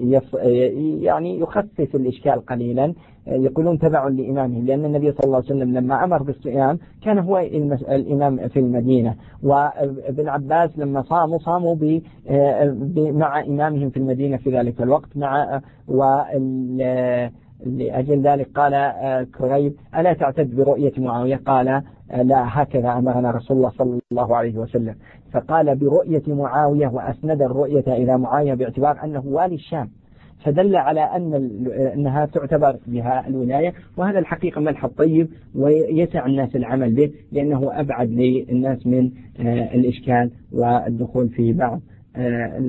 يعني يخفف الإشكال قليلا. يقولون تبع لإمامهم لأن النبي صلى الله عليه وسلم لما أمر بالصيام كان هو الإمام في المدينة. وابن عباس لما صاموا صاموا مع إمامهم في المدينة في ذلك الوقت مع لأجل ذلك قال كريب ألا تعتد برؤية معاوية؟ قال لا هكذا أمرنا رسول الله صلى الله عليه وسلم. فقال برؤية معاوية وأسند الرؤية إلى معاوية باعتبار أنه والي الشام. فدل على أن أنها تعتبر بها الولاية وهذا الحقيقة ملحظ طيب ويسع الناس العمل به لأنه أبعد للناس من آه، الإشكال والدخول في بعض آه،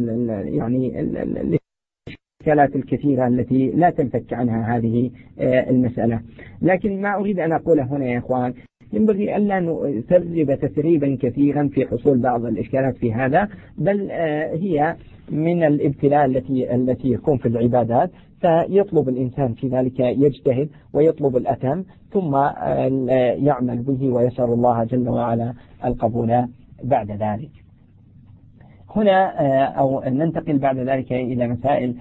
يعني الإشكالات الكثيرة التي لا تنفك عنها هذه آه، المسألة. لكن ما أريد أن أقوله هنا يا إخوان ينبغي ألا نسرب تسريبا كثيرا في حصول بعض الإشكالات في هذا بل هي من الابتلاء التي التي يكون في العبادات. فيطلب الإنسان في ذلك يجتهد ويطلب الأتم ثم يعمل به ويسأل الله جل وعلا القبول بعد ذلك. هنا أو ننتقل بعد ذلك إلى مسائل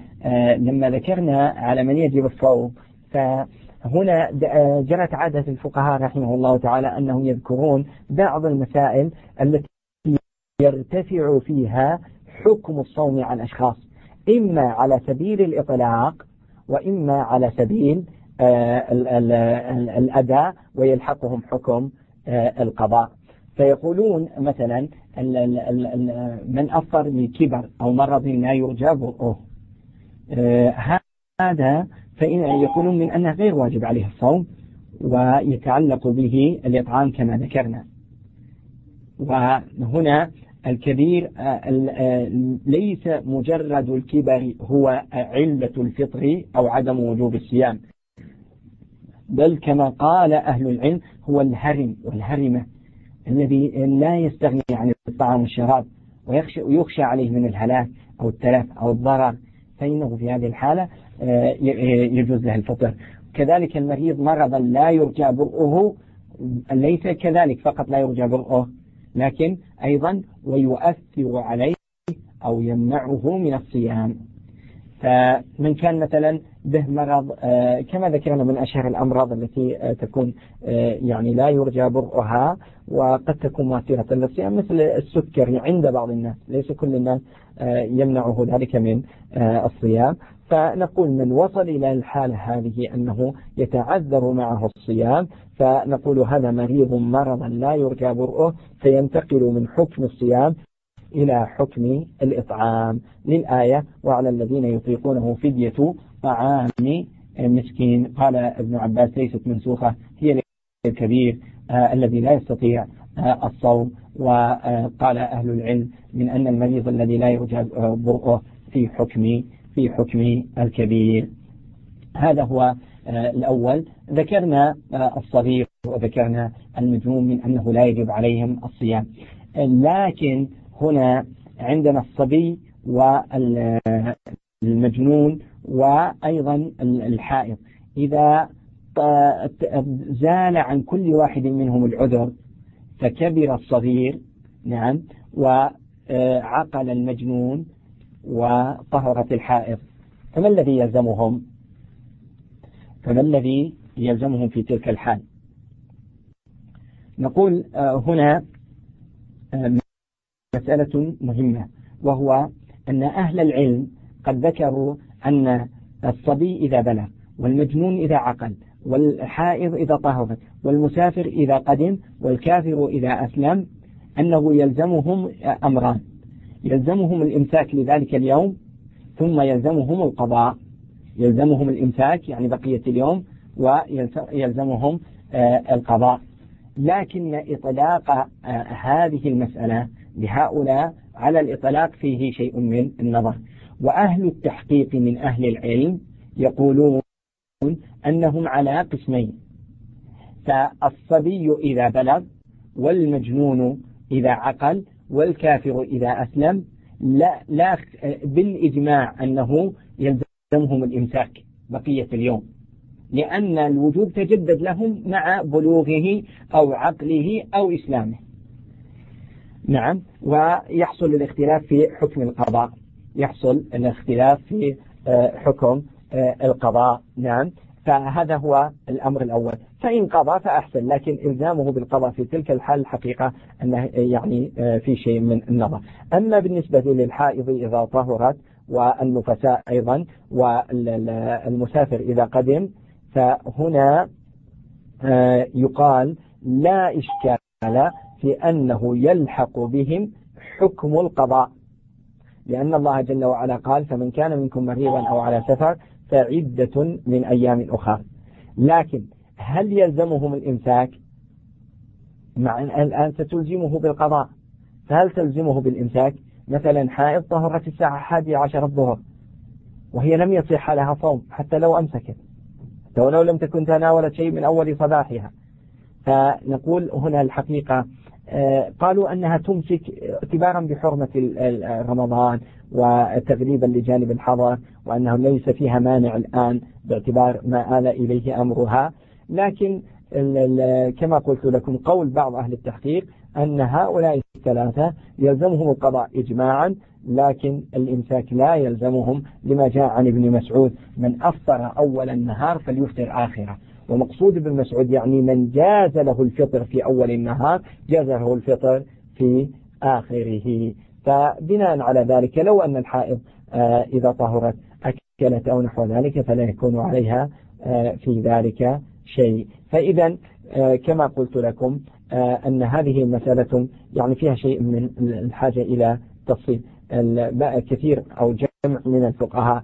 لما ذكرنا على من يجب الصوم. فهنا جرت عادة الفقهاء رحمه الله تعالى أنهم يذكرون بعض المسائل التي يرتفع فيها حكم الصوم عن أشخاص إما على سبيل الإطلاق وإما على سبيل آه، الأداء ويلحقهم حكم آه، القضاء. فيقولون مثلا من أفطر من كبر أو مرض لا يرجى برؤه آه، هذا فإن يقولون من أنه غير واجب عليه الصوم ويتعلق به الإطعام كما ذكرنا. وهنا الكبير آه، آه، ليس مجرد الكبر هو علة الفطر أو عدم وجوب الصيام بل كما قال أهل العلم هو الهرم والهرمة الذي لا يستغني عن الطعام والشراب ويخشى, ويخشى عليه من الهلاك أو التلف أو الضرر. فإنه في هذه الحالة يجوز له الفطر. كذلك المريض مرضا لا يرجى برؤه ليس كذلك فقط لا يرجى برؤه لكن أيضا ويؤثر عليه أو يمنعه من الصيام. فمن كان مثلا به مرض آه، كما ذكرنا من أشهر الأمراض التي آه، تكون آه، يعني لا يرجى برؤها وقد تكون مؤثرة للصيام مثل السكر عند بعض الناس ليس كل الناس يمنعه ذلك من الصيام. فنقول من وصل إلى الحالة هذه أنه يتعذر معه الصيام فنقول هذا مريض مرضا لا يرجى برؤه فينتقل من حكم الصيام إلى حكم الإطعام. للآية وعلى الذين يطيقونه فدية طعام مسكين قال ابن عباس ليست منسوخة هي الكبير آه الذي لا يستطيع آه الصوم وقال أهل العلم من أن المريض الذي لا يرجى برؤه في حكم في حكم الكبير. هذا هو آه، الأول. ذكرنا آه، الصغير وذكرنا المجنون من أنه لا يجب عليهم الصيام. لكن هنا عندنا الصبي والمجنون وأيضا الحائض. إذا زال عن كل واحد منهم العذر فكبر الصغير نعم وعقل المجنون وطهرت الحائض. فما الذي يلزمهم؟ فما الذي يلزمهم في تلك الحال؟ نقول آه، هنا آه، مسألة مهمة وهو أن أهل العلم قد ذكروا أن الصبي إذا بلغ والمجنون إذا عقل والحائض إذا طهرت والمسافر إذا قدم والكافر إذا أسلم أنه يلزمهم أمران. يلزمهم الإمساك لذلك اليوم ثم يلزمهم القضاء. يلزمهم الإمساك يعني بقية اليوم ويلزمهم آه، القضاء. لكن إطلاق آه، هذه المسألة لهؤلاء على الإطلاق فيه شيء من النظر. وأهل التحقيق من أهل العلم يقولون أنهم على قسمين. فالصبي إذا بلغ والمجنون إذا عقل والكافر إذا أسلم لا, لا بالإجماع أنه يلزمهم الإمساك بقية اليوم. لأن الوجوب تجدد لهم مع بلوغه أو عقله أو إسلامه. نعم ويحصل الاختلاف في حكم القضاء. يحصل الاختلاف في آه، حكم آه، القضاء. نعم فهذا هو الأمر الأول. فإن قضى فأحسن لكن إلزامه بالقضاء في تلك الحال الحقيقة أنه يعني آه، في شيء من النظر. أما بالنسبة للحائض إذا طهرت والنفساء أيضا والمسافر إذا قدم فهنا آه، يقال لا إشكال في أنه يلحق بهم حكم القضاء. لأن الله جل وعلا قال فمن كان منكم مريضا أو على سفر فعدة من أيام أخرى. لكن هل يلزمهم الإمساك؟ مع أن الآن ستلزمه بالقضاء. فهل تلزمه بالإمساك؟ مثلا حائض طهرت الساعة حادية عشر الظهر وهي لم يصح لها صوم حتى لو أمسكت ولو لم تكن تناولت شيء من أول صباحها. فنقول هنا الحقيقة قالوا أنها تمسك اعتبارا بحرمة رمضان وتغليبا لجانب الحظر وأنه ليس فيها مانع الآن باعتبار ما آل إليه أمرها. لكن كما قلت لكم قول بعض أهل التحقيق أن هؤلاء الثلاثة يلزمهم القضاء إجماعا لكن الإمساك لا يلزمهم لما جاء عن ابن مسعود من أفطر أول النهار فليفطر آخره. ومقصود ابن مسعود يعني من جاز له الفطر في أول النهار جاز له الفطر في آخره. فبناء على ذلك لو أن الحائض آه، إذا طهرت أكلت أو نحو ذلك فلا يكون عليها آه، في ذلك شيء. فإذا آه، كما قلت لكم أن هذه مسألة يعني فيها شيء من الحاجة إلى تفصيل. كثير أو جمع من الفقهاء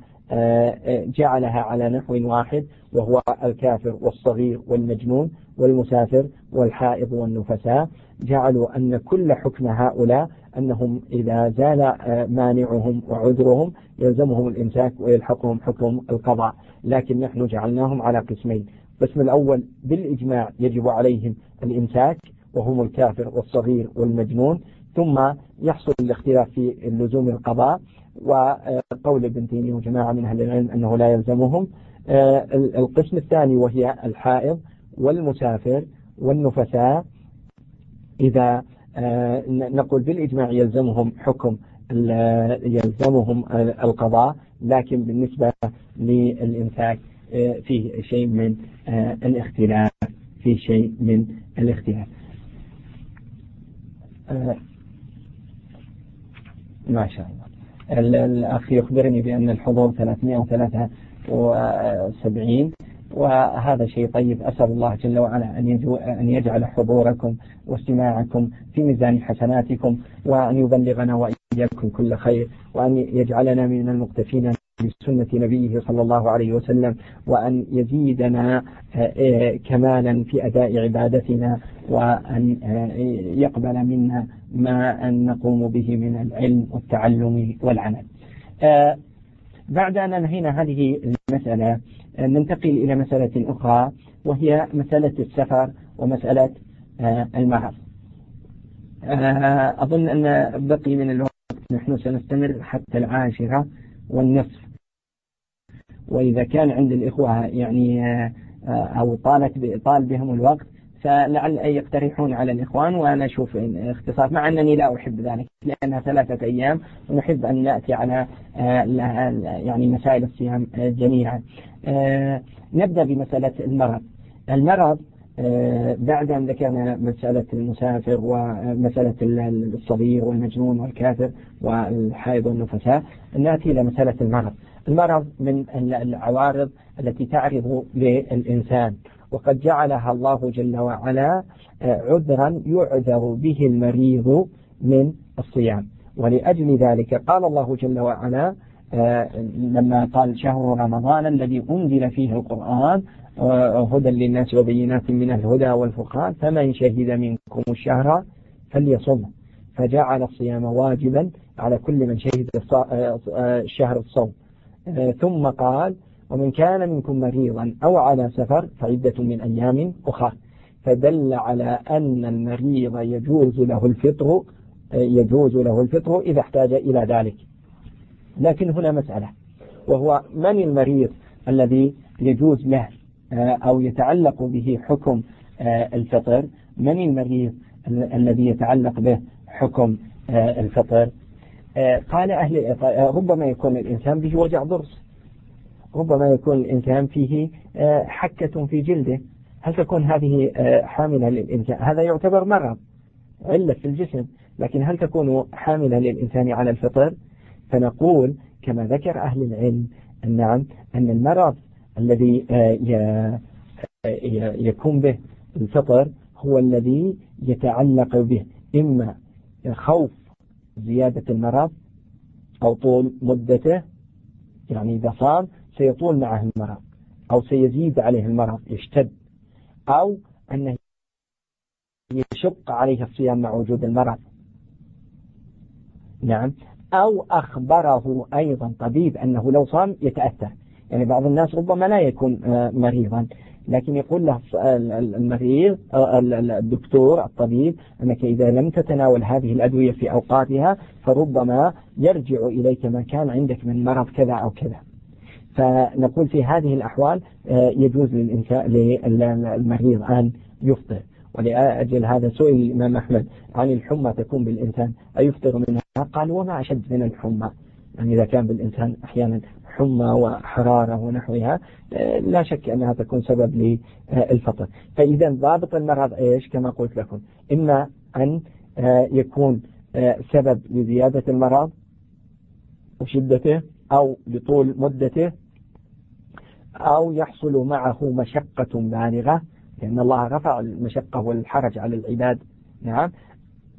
جعلها على نحو واحد وهو الكافر والصغير والمجنون والمسافر والحائض والنفساء. جعلوا أن كل حكم هؤلاء أنهم إذا زال مانعهم وعذرهم يلزمهم الإمساك ويلحقهم حكم القضاء. لكن نحن جعلناهم على قسمين. القسم الأول بالإجماع يجب عليهم الإمساك وهم الكافر والصغير والمجنون. ثم يحصل الاختلاف في اللزوم القضاء. وقول ابن تيمية وجماعة من أهل العلم أنه لا يلزمهم. آه، القسم الثاني وهي الحائض والمسافر والنفساء. إذا آه، نقول بالإجماع يلزمهم حكم يلزمهم القضاء لكن بالنسبة للإمساك آه، فيه شيء من الاختلاف في شيء من الاختلاف. ما شاء الله. الأخ يخبرني بأن الحضور 373 وهذا شيء طيب. أسأل الله جل وعلا أن يجعل حضوركم واستماعكم في ميزان حسناتكم وأن يبلغنا وإياكم كل خير وأن يجعلنا من المقتفين بسنة نبيه صلى الله عليه وسلم وأن يزيدنا آه، كمالا في أداء عبادتنا وأن آه، يقبل منا ما أن نقوم به من العلم والتعلم والعمل. آه، بعد أن أنهينا هذه المسألة ننتقل إلى مسألة أخرى وهي مسألة السفر ومسألة المرض أظن أن بقي من الوقت نحن سنستمر حتى العاشرة والنصف. وإذا كان عند الإخوة يعني آه، أو طالت طال بهم الوقت فلعل يقترحون على الإخوان وأنا أشوف اختصار مع أنني لا أحب ذلك لأنها ثلاثة أيام ونحب أن نأتي على آه، يعني مسائل الصيام جميعا. آه، نبدأ بمسألة المرض. المرض بعد أن ذكرنا مسألة المسافر ومسألة الصغير والمجنون والكافر والحائض والنفساء نأتي إلى مسألة المرض. المرض من العوارض التي تعرض للإنسان وقد جعلها الله جل وعلا آه، عذرا يعذر به المريض من الصيام. ولأجل ذلك قال الله جل وعلا آه، لما قال شهر رمضان الذي أنزل فيه القرآن آه، هدى للناس وبينات من الهدى والفرقان فمن شهد منكم الشهر فليصم. فجعل الصيام واجبا على كل من شهد الشهر الصوم. ثم قال ومن كان منكم مريضا أو على سفر فعدة من أيام أخرى. فدل على أن المريض يجوز له الفطر آه، يجوز له الفطر إذا احتاج إلى ذلك. لكن هنا مسألة وهو من المريض الذي يجوز له آه، أو يتعلق به حكم الفطر؟ من المريض الذي يتعلق به حكم الفطر؟ آه، قال أهل آه، ربما يكون الإنسان به وجع ضرس. ربما يكون الإنسان فيه آه، حكة في جلده. هل تكون هذه حاملة للإنسان؟ هذا يعتبر مرض علة في الجسم. لكن هل تكون حاملة للإنسان على الفطر؟ فنقول كما ذكر أهل العلم نعم أن المرض الذي يكون به الفطر هو الذي يتعلق به إما خوف زيادة المرض أو طول مدته يعني إذا صار سيطول معه المرض أو سيزيد عليه المرض يشتد أو أنه يشق عليه الصيام مع وجود المرض. نعم. أو أخبره أيضا طبيب أنه لو صام يتأثر. يعني بعض الناس ربما لا يكون آه، مريضا. لكن يقول له المريض الدكتور الطبيب أنك إذا لم تتناول هذه الأدوية في أوقاتها فربما يرجع إليك ما كان عندك من مرض كذا أو كذا. فنقول في هذه الأحوال آه، يجوز للمريض أن يفطر. ولأجل هذا سئل الإمام أحمد عن الحمى تكون بالإنسان أيفطر منها؟ قال وما أشد من الحمى. يعني إذا كان بالإنسان أحيانا حمى وحرارة ونحوها لا شك أنها تكون سبب للفطر فإذا ضابط المرض إيش؟ كما قلت لكم إما أن آه، يكون آه، سبب لزيادة المرض وشدته أو لطول مدته أو يحصل معه مشقة بالغة لأن الله رفع المشقة والحرج على العباد. نعم.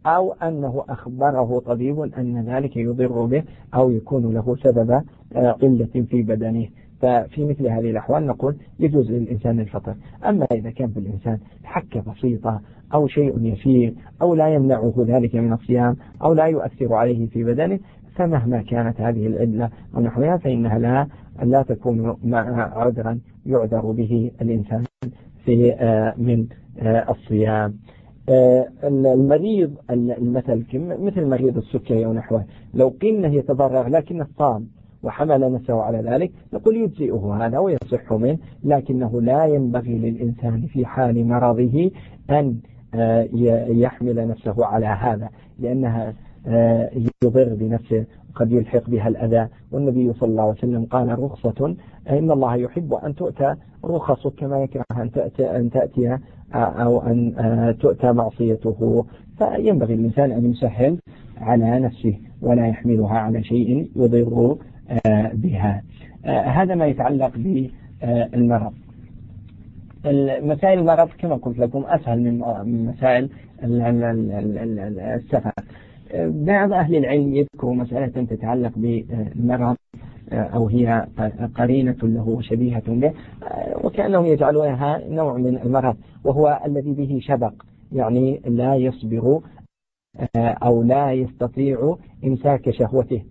أو أنه أخبره طبيب أن ذلك يضر به أو يكون له سبب آه، قلة في بدنه. ففي مثل هذه الأحوال نقول يجوز للإنسان الفطر. أما إذا كان في الإنسان حكة بسيطة أو شيء يسير أو لا يمنعه ذلك من الصيام أو لا يؤثر عليه في بدنه فمهما كانت هذه العلة ونحوها فإنها لا لا تكون عذرا يعذر به الإنسان في آه، من آه، الصيام. المريض المثل مثل مريض السكري أو نحوه. لو قيل إنه يتضرر لكنه صام وحمل نفسه على ذلك نقول يجزئه هذا ويصح منه لكنه لا ينبغي للإنسان في حال مرضه أن آه، يحمل نفسه على هذا لأنها آه، يضر بنفسه قد يلحق بها الأذى. والنبي صلى الله عليه وسلم قال رخصة إن الله يحب أن تؤتى رخص كما يكره أن تأتي, أن تأتي أو أن تؤتى معصيته. فينبغي الإنسان أن يسهل على نفسه ولا يحملها على شيء يضر بها. هذا ما يتعلق بالمرض مسائل المرض. كما قلت لكم أسهل من مسائل السفر. بعض أهل العلم يذكر مسألة تتعلق بالمرض. أو هي قرينة له وشبيهة به وكأنهم يجعلونها نوع من المرض وهو الذي به شبق يعني لا يصبر أو لا يستطيع إمساك شهوته.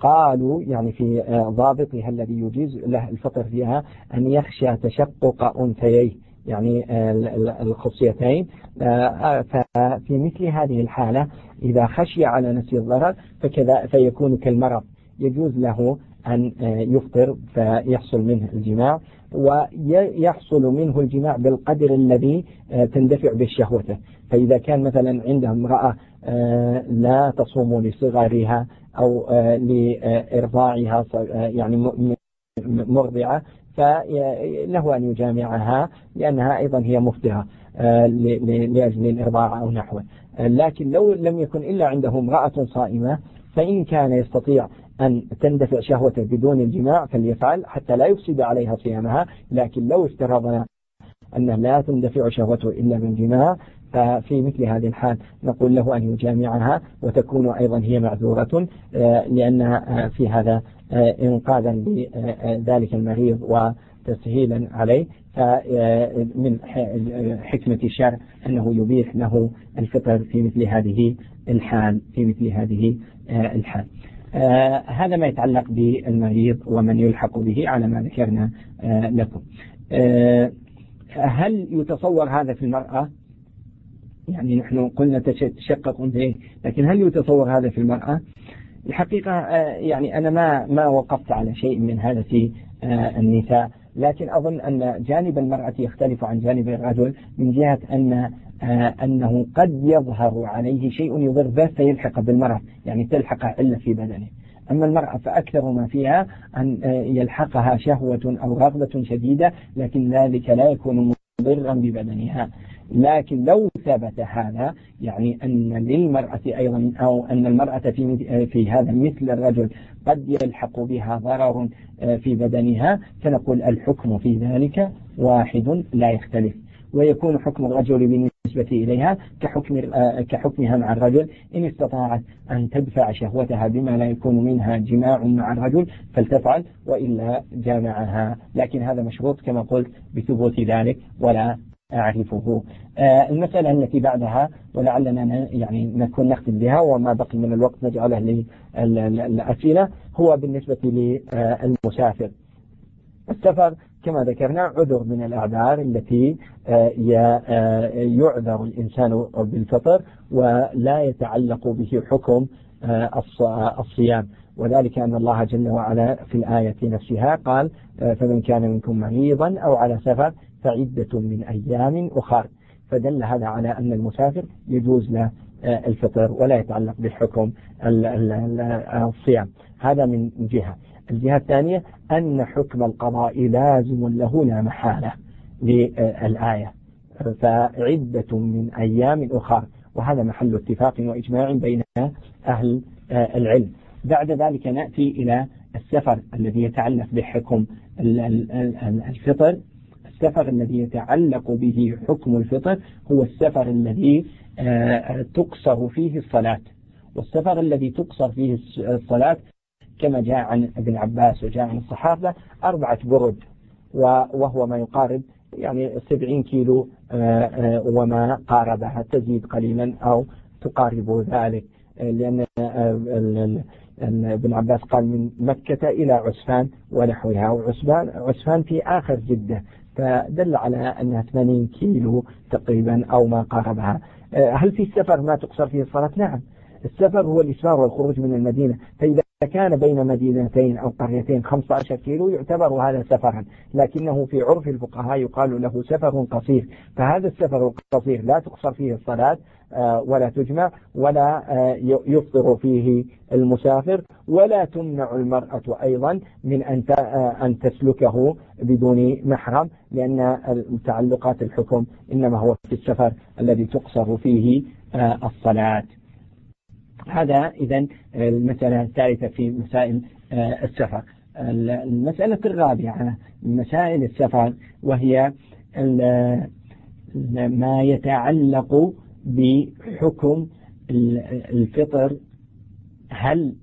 قالوا يعني في ضابطها الذي يجيز له الفطر فيها أن يخشى تشقق أنثييه يعني الخصيتين. ففي مثل هذه الحالة إذا خشي على نفسه الضرر فكذا فيكون كالمرض. يجوز له أن يفطر فيحصل منه الجماع ويحصل منه الجماع بالقدر الذي تندفع به شهوته فإذا كان مثلا عنده امرأة لا تصوم لصغرها أو لإرضاعها يعني مرضعة فله أن يجامعها لأنها أيضا هي مفطرة لأجل الإرضاع أو نحوه. لكن لو لم يكن إلا عنده امرأة صائمة فإن كان يستطيع أن تندفع شهوته بدون الجماع فليفعل حتى لا يفسد عليها صيامها لكن لو افترضنا أن لا تندفع شهوته إلا بالجماع ففي مثل هذه الحال نقول له أن يجامعها وتكون أيضا هي معذورة آه، لأنها في هذا آه، إنقاذا لذلك المريض وتسهيلا عليه من حكمة الشرع أنه يبيح له الفطر في مثل هذه الحال في مثل هذه آه، الحال. آه هذا ما يتعلق بالمريض ومن يلحق به على ما ذكرنا آه لكم. آه هل يتصور هذا في المرأة؟ يعني نحن قلنا تشقق لكن هل يتصور هذا في المرأة؟ الحقيقة يعني أنا ما ما وقفت على شيء من هذا في النساء لكن أظن أن جانب المرأة يختلف عن جانب الرجل من جهة أن أنه قد يظهر عليه شيء يضر به فيلحق بالمرأة يعني تلحق علة في بدنه. أما المرأة فأكثر ما فيها أن آه، يلحقها شهوة أو رغبة شديدة لكن ذلك لا يكون مضرا ببدنها. لكن لو ثبت هذا يعني أن للمرأة أيضا أو أن المرأة في, في هذا مثل الرجل قد يلحق بها ضرر آه، في بدنها فنقول الحكم في ذلك واحد لا يختلف. ويكون حكم الرجل بالنسبة إليها كحكم آه، كحكمها مع الرجل. إن استطاعت أن تدفع شهوتها بما لا يكون منها جماع مع الرجل فلتفعل وإلا جامعها. لكن هذا مشروط كما قلت بثبوت ذلك ولا أعرفه. آه، المسألة التي بعدها ولعلنا يعني نكون نختم بها وما بقي من الوقت نجعله للأسئلة هو بالنسبة للمسافر. السفر كما ذكرنا عذر من الأعذار التي آه، آه، يعذر الإنسان بالفطر ولا يتعلق به حكم الصيام. وذلك أن الله جل وعلا في الآية نفسها قال فمن كان منكم مريضا أو على سفر فعدة من أيام أخر. فدل هذا على أن المسافر يجوز له آه، الفطر ولا يتعلق بحكم الصيام. هذا من جهة. الجهة الثانية أن حكم القضاء لازم له لا محالة للآية. فعدة من أيام أخر وهذا محل اتفاق وإجماع بين أهل آه، العلم. بعد ذلك نأتي إلى السفر الذي يتعلق بحكم الفطر. السفر الذي يتعلق به حكم الفطر هو السفر الذي آه، تقصر فيه الصلاة. والسفر الذي تقصر فيه الصلاة كما جاء عن ابن عباس وجاء عن الصحابة أربعة برد وهو ما يقارب يعني سبعين كيلو آه، آه، وما قاربها تزيد قليلا أو تقارب ذلك لأن ابن عباس قال من مكة إلى عسفان ونحوها وعسفان عسفان في آخر جدة فدل على أنها 80 كيلو تقريبا أو ما قاربها. آه، هل في السفر ما تقصر فيه الصلاة؟ نعم السفر هو الإسفار والخروج من المدينة فإذا كان بين مدينتين أو قريتين 15 كيلو يعتبر هذا سفرا لكنه في عرف الفقهاء يقال له سفر قصير فهذا السفر القصير لا تقصر فيه الصلاة آه، ولا تجمع ولا آه، يفطر فيه المسافر ولا تمنع المرأة أيضا من أن آه، أن تسلكه بدون محرم لأن تعلقات الحكم إنما هو في السفر الذي تقصر فيه الصلاة. هذا إذا المسألة الثالثة في مسائل السفر. المسألة الرابعة من مسائل السفر وهي ما يتعلق بحكم الفطر. هل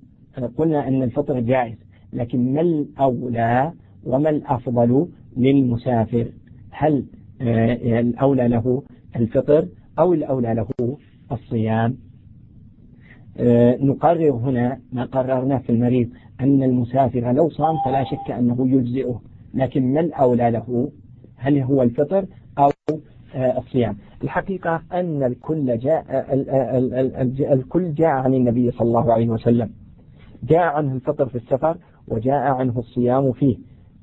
قلنا أن الفطر جائز لكن ما الأولى وما الأفضل للمسافر؟ هل آه، الأولى له الفطر أو الأولى له الصيام؟ آه، نقرر هنا ما قررنا في المريض أن المسافر لو صام فلا شك أنه يجزئه لكن ما الأولى له؟ هل هو الفطر أو آه، الصيام؟ الحقيقة أن الكل جاء الكل جاء عن النبي صلى الله عليه وسلم. جاء عنه الفطر في السفر وجاء عنه الصيام فيه.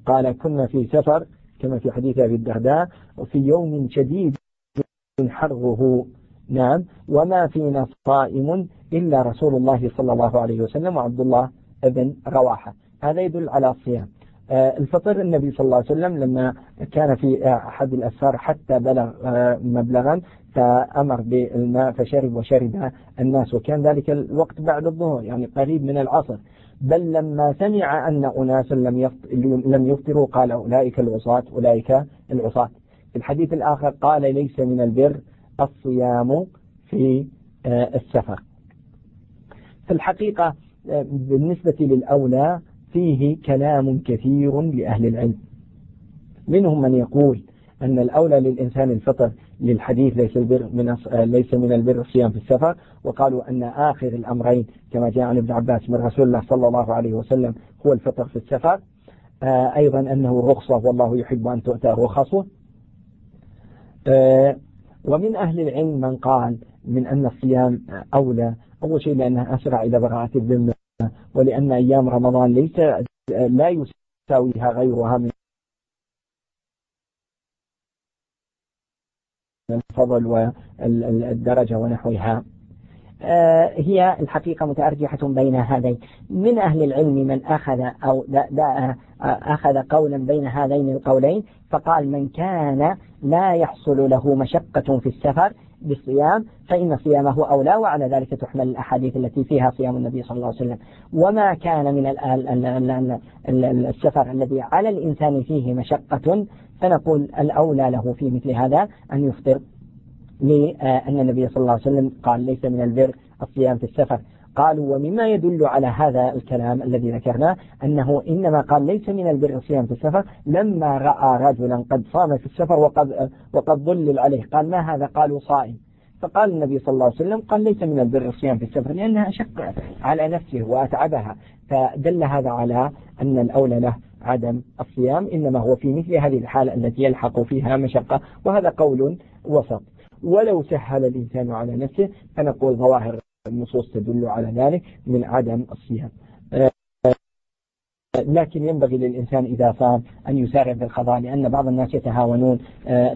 قال كنا في سفر كما في حديث أبي الدرداء وفي يوم شديد حره نعم. وما فينا صائم إلا رسول الله صلى الله عليه وسلم وعبد الله بن رواحة. هذا يدل على الصيام. آه، الفطر النبي صلى الله عليه وسلم لما كان في أحد الأسفار حتى بلغ آه، مبلغا فأمر بالماء فشرب وشرب الناس وكان ذلك الوقت بعد الظهر يعني قريب من العصر. بل لما سمع أن أناسا لم لم يفطروا قال أولئك العصاة أولئك العصاة في الحديث الآخر قال ليس من البر الصيام في آه، السفر. في الحقيقة بالنسبة للأولى فيه كلام كثير لأهل العلم. منهم من يقول أن الأولى للإنسان الفطر للحديث ليس البر من ليس من البر الصيام في السفر. وقالوا أن آخر الأمرين كما جاء عن ابن عباس من رسول الله صلى الله عليه وسلم هو الفطر في السفر. آه، أيضا أنه رخصة والله يحب أن تؤتى رخصه. آه، ومن أهل العلم من قال من أن الصيام أولى أول شيء لأنه أسرع إلى براءة الذمة ولأن أيام رمضان ليس لا يساويها غيرها من الفضل والدرجة ونحوها. آه، هي الحقيقة متأرجحة بين هذين. من أهل العلم من أخذ أو دا دا أخذ قولا بين هذين القولين فقال من كان لا يحصل له مشقة في السفر بالصيام فإن صيامه أولى وعلى ذلك تحمل الأحاديث التي فيها صيام النبي صلى الله عليه وسلم. وما كان من السفر الذي على الإنسان فيه مشقة فنقول الأولى له في مثل هذا أن يفطر لأن النبي صلى الله عليه وسلم قال ليس من البر الصيام في السفر. قالوا ومما يدل على هذا الكلام الذي ذكرناه أنه إنما قال ليس من البر الصيام في السفر لما رأى رجلا قد صام في السفر وقد, وقد ظلل عليه. قال ما هذا؟ قالوا صائم. فقال النبي صلى الله عليه وسلم قال ليس من البر الصيام في السفر لأنها أشق على نفسه وأتعبها. فدل هذا على أن الأولى له عدم الصيام إنما هو في مثل هذه الحالة التي يلحق فيها مشقة وهذا قول وسط. ولو سهل الإنسان على نفسه فنقول ظواهر النصوص تدل على ذلك من عدم الصيام. لكن ينبغي للإنسان إذا صام أن يسارع في القضاء لأن بعض الناس يتهاونون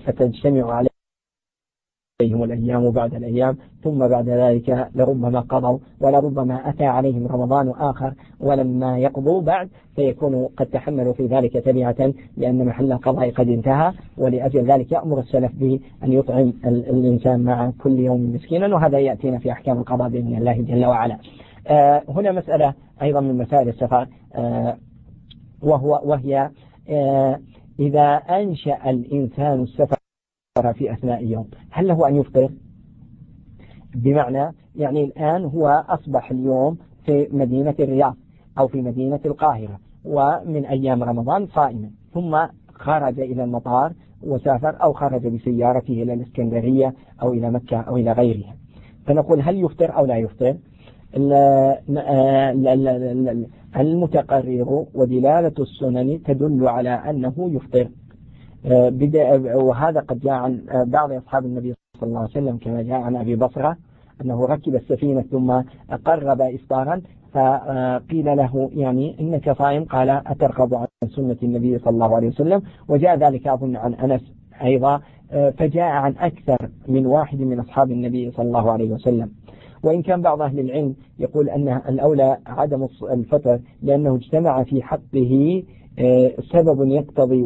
فتجتمع عليه عليهم الأيام بعد الأيام ثم بعد ذلك لربما قضوا ولربما أتى عليهم رمضان آخر ولما يقضوا بعد فيكونوا قد تحملوا في ذلك تبعة لأن محل القضاء قد انتهى ولأجل ذلك يأمر السلف به أن يطعم الإنسان مع كل يوم مسكينا وهذا يأتينا في أحكام القضاء بإذن الله جل وعلا. آه هنا مسألة أيضا من مسائل السفر آه وهو وهي آه إذا أنشأ الإنسان السفر في أثناء يوم هل له أن يفطر؟ بمعنى يعني الآن هو أصبح اليوم في مدينة الرياض أو في مدينة القاهرة ومن أيام رمضان صائما. ثم خرج إلى المطار وسافر أو خرج بسيارته إلى الإسكندرية أو إلى مكة أو إلى غيرها. فنقول هل يفطر أو لا يفطر؟ المتقرر ودلالة السنن تدل على أنه يفطر. وهذا قد جاء عن بعض أصحاب النبي صلى الله عليه وسلم كما جاء عن أبي بصرة أنه ركب السفينة ثم قرب إفطارا فقيل له يعني إنك صائم؟ قال أترغب عن سنة النبي صلى الله عليه وسلم. وجاء ذلك أظن عن أنس أيضا فجاء عن أكثر من واحد من أصحاب النبي صلى الله عليه وسلم. وإن كان بعض أهل العلم يقول أن الأولى عدم الفطر لأنه اجتمع في حقه آه، سبب يقتضي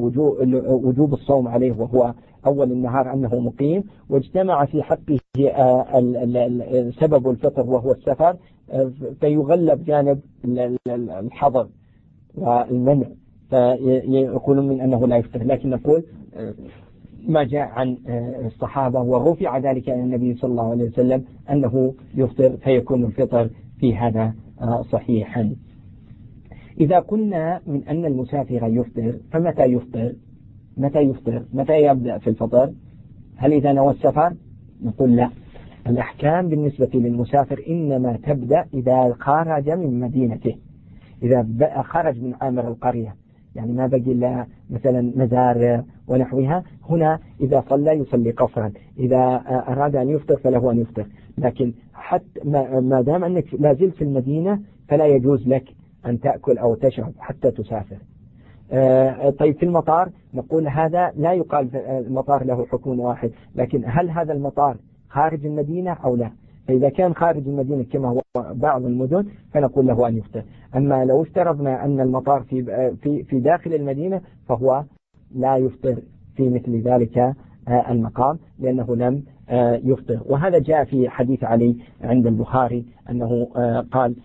وجوب الصوم عليه وهو أول النهار أنه مقيم واجتمع في حقه آه، سبب الفطر وهو السفر آه، فيغلب جانب الحظر والمنع. فيقولون من أنه لا يفطر. لكن نقول ما جاء عن الصحابة ورفع ذلك عن النبي صلى الله عليه وسلم أنه يفطر فيكون الفطر في هذا صحيحا. إذا قلنا من أن المسافر يفطر فمتى يفطر؟ متى يفطر؟ متى يبدأ في الفطر؟ هل إذا نوى السفر؟ نقول لا. الأحكام بالنسبة للمسافر إنما تبدأ إذا خرج من مدينته. إذا خرج من عامر القرية. يعني ما بقي إلا مثلا مزار ونحوها. هنا إذا صلى يصلي قصرا. إذا أراد أن يفطر فله أن يفطر. لكن حتى ما دام أنك لا زلت في المدينة فلا يجوز لك أن تأكل أو تشرب حتى تسافر. آه، طيب في المطار نقول هذا لا يقال المطار له حكم واحد لكن هل هذا المطار خارج المدينة أو لا؟ فإذا كان خارج المدينة كما هو بعض المدن فنقول له أن يفطر. أما لو افترضنا أن المطار في, في, في داخل المدينة فهو لا يفطر في مثل ذلك آه، المقام لأنه لم آه، يفطر. وهذا جاء في حديث علي عند البخاري أنه قال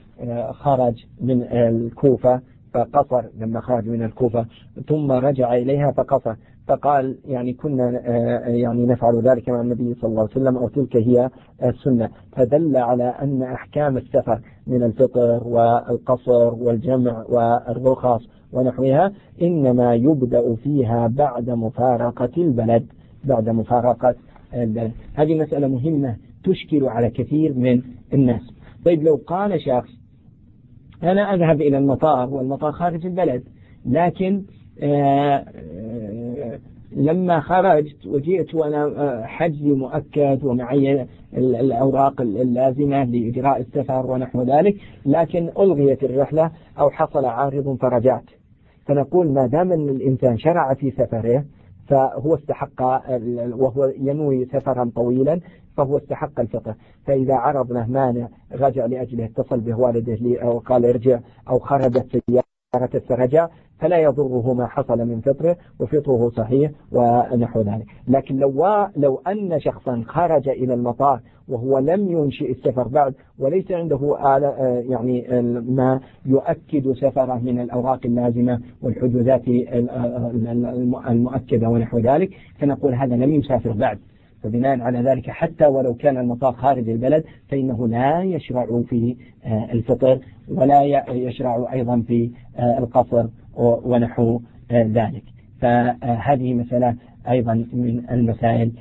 خرج من الكوفة فقصر لما خرج من الكوفة ثم رجع إليها فقصر. فقال يعني كنا يعني نفعل ذلك مع النبي صلى الله عليه وسلم أو تلك هي السنة. فدل على أن أحكام السفر من الفطر والقصر والجمع والرخص ونحوها إنما يبدأ فيها بعد مفارقة البلد بعد مفارقة البلد. هذه مسألة مهمة تشكل على كثير من الناس. طيب لو قال شخص أنا أذهب إلى المطار والمطار خارج البلد. لكن آه، آه، لما خرجت وجئت وأنا آه، حجزي مؤكد ومعي الأوراق اللازمة لإجراء السفر ونحو ذلك لكن ألغيت الرحلة أو حصل عارض فرجعت. فنقول ما دام أن الإنسان شرع في سفره فهو استحق وهو ينوي سفرا طويلا فهو استحق الفطر فإذا عرض له مانع رجع لأجله اتصل به والده لي أو قال ارجع أو خرجت سيارة السرجاء فلا يضره ما حصل من فطره وفطره صحيح ونحو ذلك. لكن لو, لو أن شخصا خرج إلى المطار وهو لم ينشئ السفر بعد وليس عنده يعني ما يؤكد سفره من الأوراق اللازمة والحدوثات المؤكدة ونحو ذلك فنقول هذا لم يسافر بعد. فبناء على ذلك حتى ولو كان المطار خارج البلد فإنه لا يشرع في الفطر ولا يشرع أيضا في القصر ونحو ذلك. فهذه مسألة أيضا من المسائل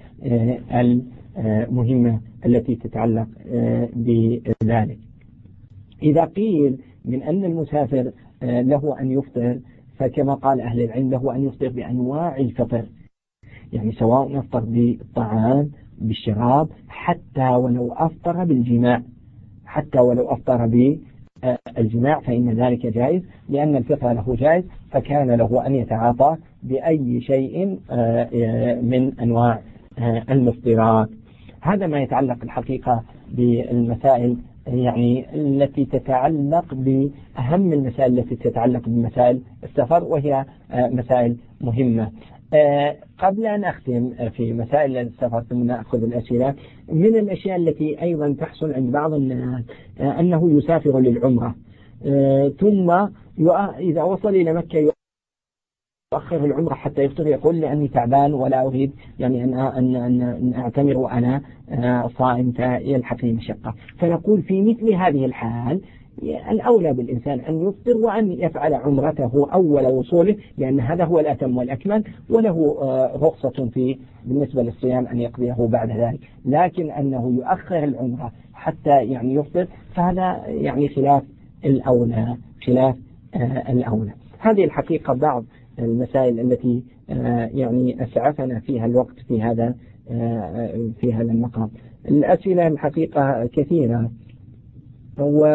المهمة التي تتعلق بذلك. إذا قيل من أن المسافر له أن يفطر فكما قال أهل العلم له أن يفطر بأنواع الفطر. يعني سواء أفطر بالطعام بالشراب حتى ولو أفطر بالجماع. حتى ولو أفطر بالجماع فإن ذلك جائز. لأن الفطر له جائز فكان له أن يتعاطى بأي شيء آه، من أنواع آه، المفطرات. هذا ما يتعلق الحقيقة بالمسائل يعني التي تتعلق بأهم المسائل التي تتعلق بمسائل السفر وهي آه، مسائل مهمة. آه، قبل أن أختم في مسائل السفر ثم نأخذ الأسئلة من الأشياء التي أيضا تحصل عند بعض الناس آه، أنه يسافر للعمرة. آه، ثم إذا وصل إلى مكة يؤخر العمرة حتى يفطر يقول لأني تعبان ولا أريد يعني أن أن أن, أعتمر وأنا صائم فيلحقني مشقة. فنقول في مثل هذه الحال الأولى بالإنسان أن يفطر وأن يفعل عمرته أول وصوله لأن هذا هو الأتم والأكمل وله آه، رخصة في بالنسبة للصيام أن يقضيه بعد ذلك. لكن أنه يؤخر العمرة حتى يعني يفطر فهذا يعني خلاف الأولى خلاف آه، الأولى. هذه الحقيقة بعض المسائل التي آه، يعني أسعفنا فيها الوقت في هذا في هذا المقام. الأسئلة الحقيقة كثيرة. هو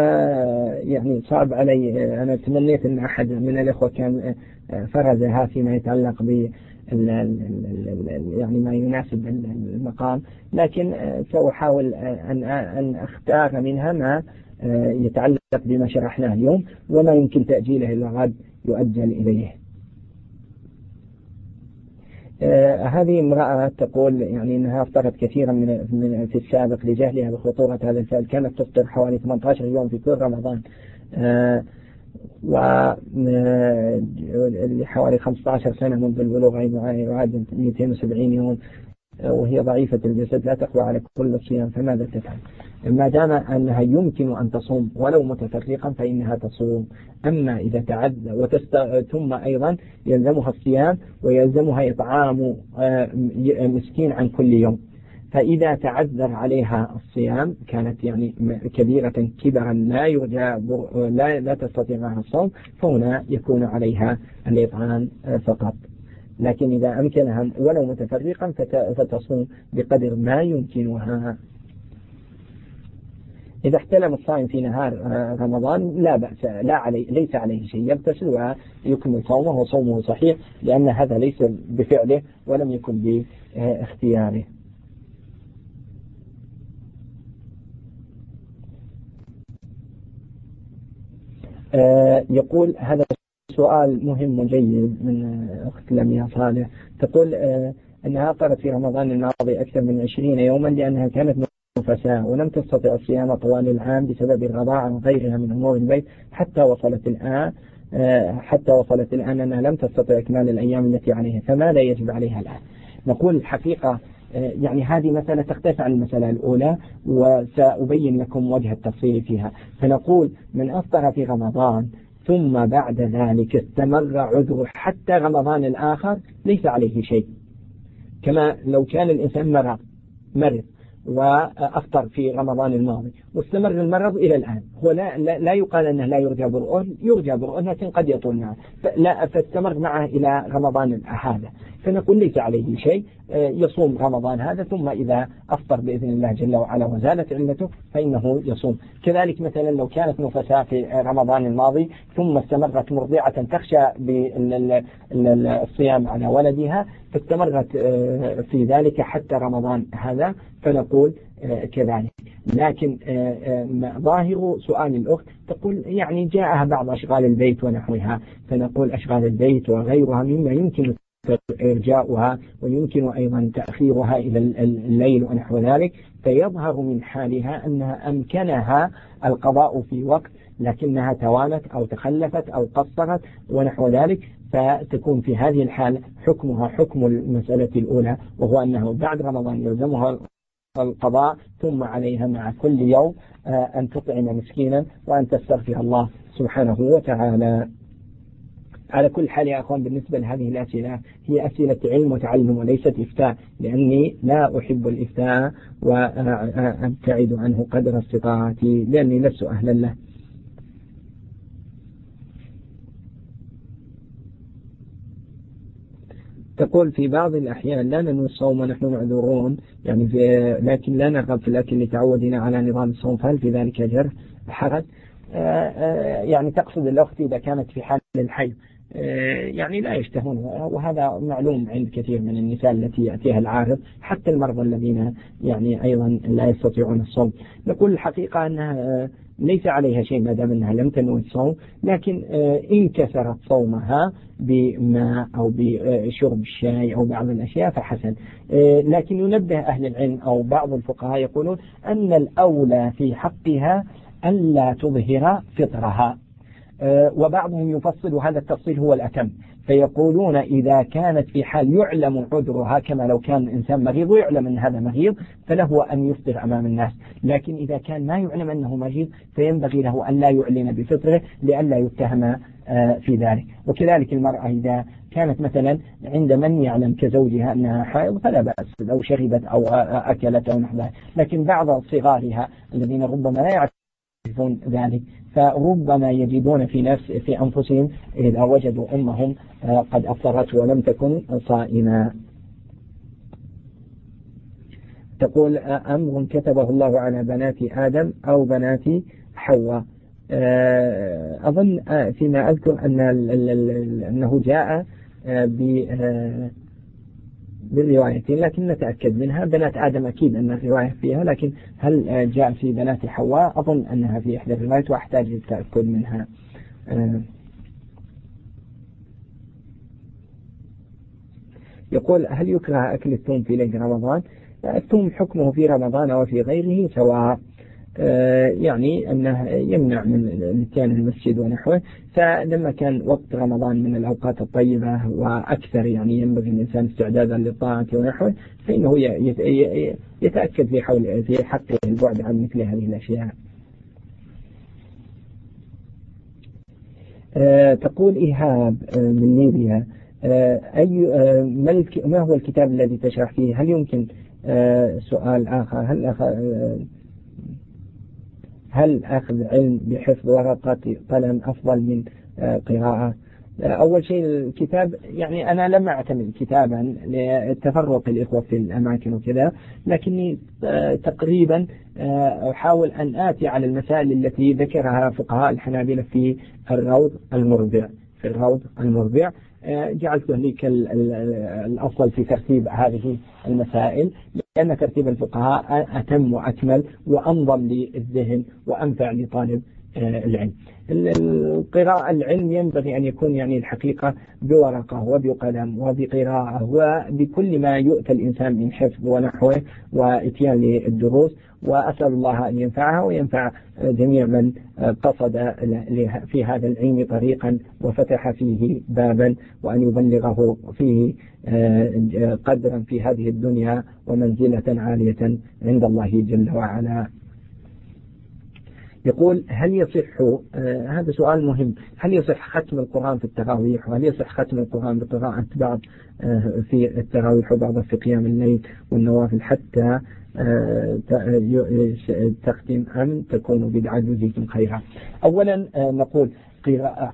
يعني صعب علي. أنا تمنيت أن أحد من الإخوة كان فرزها فيما يتعلق ب يعني ما يناسب المقام. لكن سأحاول أن أن أختار منها ما يتعلق بما شرحناه اليوم وما يمكن تأجيله إلى غد يؤجل إليه. آه هذه امرأة تقول يعني أنها أفطرت كثيرا من, من في السابق لجهلها بخطورة هذا الفعل. كانت تفطر حوالي 18 يوم في كل رمضان. آه و آه، لحوالي 15 سنة منذ البلوغ يعاد 270 يوم. وهي ضعيفة الجسد لا تقوى على كل الصيام فماذا تفعل؟ ما دام أنها يمكن أن تصوم ولو متفرقا فإنها تصوم. أما إذا تعدى وتست... ثم أيضا يلزمها الصيام ويلزمها إطعام آه، مسكين عن كل يوم. فإذا تعذر عليها الصيام كانت يعني كبيرة كبرا لا يرجى لا لا تستطيع معها الصوم فهنا يكون عليها الإطعام آه، فقط. لكن إذا أمكنها ولو متفرقا فتصوم بقدر ما يمكنها. إذا احتلم الصائم في نهار آه، رمضان لا بأس لا علي ليس عليه شيء يغتسل ويكمل صومه وصومه صحيح لأن هذا ليس بفعله ولم يكن باختياره. آه، يقول هذا سؤال مهم وجيد من أخت لميا صالح. تقول آه، أنها أفطرت في رمضان الماضي أكثر من عشرين يوما لأنها كانت نفساء ولم تستطع الصيام طوال العام بسبب الرضاعة وغيرها من أمور البيت حتى وصلت الآن آه، حتى وصلت الآن أنها لم تستطع إكمال الأيام التي عليها. فماذا يجب عليها الآن؟ نقول الحقيقة آه، يعني هذه مسألة تختلف عن المسألة الأولى وسأبين لكم وجه التفصيل فيها. فنقول من أفطر في رمضان ثم بعد ذلك استمر عذره حتى رمضان الآخر ليس عليه شيء. كما لو كان الإنسان مرض مرض وأفطر في رمضان الماضي واستمر المرض إلى الآن. هو لا, لا, لا يقال أنه لا يرجى برؤه يرجى برؤه لكن قد يطول معه لا فاستمر معه إلى رمضان هذا. فنقول ليس عليه شيء. آه، يصوم رمضان هذا ثم إذا أفطر بإذن الله جل وعلا وزالت علته فإنه يصوم. كذلك مثلا لو كانت نفساء في رمضان الماضي ثم استمرت مرضعة تخشى بالصيام على ولدها فاستمرت آه، في ذلك حتى رمضان هذا. فنقول كذلك. لكن ظاهر سؤال الأخت تقول يعني جاءها بعض أشغال البيت ونحوها فنقول أشغال البيت وغيرها مما يمكن إرجاؤها ويمكن أيضا تأخيرها إلى الليل ونحو ذلك. فيظهر من حالها أنها أمكنها القضاء في وقت لكنها توالت أو تخلفت أو قصرت ونحو ذلك. فتكون في هذه الحال حكمها حكم المسألة الأولى وهو أنه بعد رمضان يلزمها القضاء ثم عليها مع كل يوم آه، أن تطعم مسكينا وأن تستغفر الله سبحانه وتعالى. على كل حال يا أخوان بالنسبة لهذه الأسئلة هي أسئلة علم وتعلم وليست إفتاء لأني لا أحب الإفتاء وأبتعد عنه قدر استطاعتي لأني لست أهلا له. تقول في بعض الأحيان لا ننوي الصوم ونحن معذورون يعني في لكن لا نرغب في الأكل لتعودنا على نظام الصوم فهل في ذلك جرح؟ حرج. آه، آه، يعني تقصد الأخت إذا كانت في حال الحي. آه، يعني لا يشتهون وهذا معلوم عند كثير من النساء التي يأتيها العارض حتى المرضى الذين يعني أيضا لا يستطيعون الصوم. نقول الحقيقة أنها ليس عليها شيء ما دام أنها لم تنوي الصوم لكن إن كسرت صومها بماء أو بشرب الشاي أو بعض الأشياء فحسن. لكن ينبه أهل العلم أو بعض الفقهاء يقولون أن الأولى في حقها ألا تظهر فطرها. آه، وبعضهم يفصل هذا التفصيل هو الأتم. فيقولون إذا كانت في حال يعلم عذرها كما لو كان الإنسان مريض ويعلم أن هذا مريض فله أن يفطر أمام الناس. لكن إذا كان ما يعلم أنه مريض فينبغي له أن لا يعلن بفطره لئلا يتهم آه، في ذلك. وكذلك المرأة إذا كانت مثلا عند من يعلم كزوجها أنها حائض فلا بأس لو شربت أو أكلت أو نحو لكن بعض صغارها الذين ربما لا يعرفون ذلك فربما يجدون في نفس في أنفسهم إذا وجدوا أمهم آه، قد أفطرت ولم تكن صائمة. تقول آه، أمر كتبه الله على بنات آدم أو بنات حواء. آه، أظن فيما أذكر أن أنه جاء ب بالروايتين لكن نتأكد منها. بنات آدم أكيد أن الرواية فيها لكن هل جاء في بنات حواء؟ أظن أنها في إحدى الروايات وأحتاج للتأكد منها. آه. يقول هل يكره أكل الثوم في ليل رمضان؟ الثوم حكمه في رمضان وفي غيره سواء. يعني أنه يمنع من الاتيان المسجد ونحوه. فلما كان وقت رمضان من الأوقات الطيبة وأكثر يعني ينبغي الإنسان استعدادا للطاعة ونحوه فإنه يتأكد في حول في حقه البعد عن مثل هذه الأشياء. آه، تقول إيهاب آه، من ليبيا أي ما هو الكتاب الذي تشرح فيه؟ هل يمكن سؤال آخر؟ هل هل أخذ علم بحفظ ورقة قلم أفضل من آه، قراءة؟ آه، أول شيء الكتاب يعني أنا لم أعتمد كتابا لتفرق الإخوة في الأماكن وكذا لكني آه، تقريبا أحاول أن آتي على المسائل التي ذكرها فقهاء الحنابلة في الروض المربع في الروض المربع جعلت ذلك الأفضل في ترتيب هذه المسائل. لأن ترتيب الفقهاء أتم وأكمل وأنظم للذهن وأنفع لطالب العلم. القراءة العلم ينبغي أن يكون يعني الحقيقة بورقة وبقلم وبقراءة وبكل ما يؤتى الإنسان من حفظ ونحوه وإتيان للدروس. وأسأل الله أن ينفعها وينفع جميع من قصد في هذا العلم طريقا وفتح فيه بابا وأن يبلغه فيه آه، قدرا في هذه الدنيا ومنزلة عالية عند الله جل وعلا. يقول هل يصح آه هذا سؤال مهم. هل يصح ختم القرآن في التراويح؟ وهل يصح ختم القرآن بقراءة بعض آه في التراويح وبعض في قيام الليل والنوافل حتى آه تختم أم تكون بدعة جزيكم خيرا؟ أولا نقول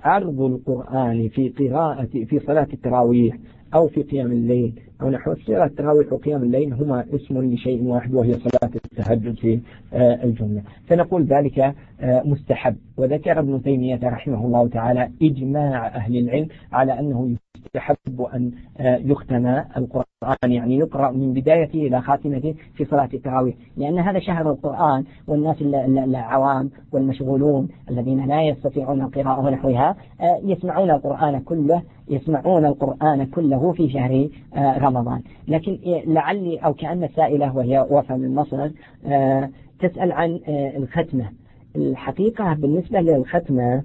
عرض القرآن في قراءة في صلاة التراويح أو في قيام الليل أو نحو صلاة التراويح وقيام الليل هما اسم لشيء واحد وهي صلاة التهجد في آه، الجملة. فنقول ذلك آه، مستحب. وذكر ابن تيمية رحمه الله تعالى إجماع أهل العلم على أنه يستحب أن يختم القرآن يعني يقرأ من بدايته إلى خاتمته في صلاة التراويح. لأن هذا شهر القرآن والناس العوام والمشغولون الذين لا يستطيعون القراءة ونحوها يسمعون القرآن كله يسمعون القرآن كله في شهر رمضان. لكن لعلي أو كأن السائلة وهي وفاء من مصر تسأل عن الختمة. الحقيقة بالنسبة للختمة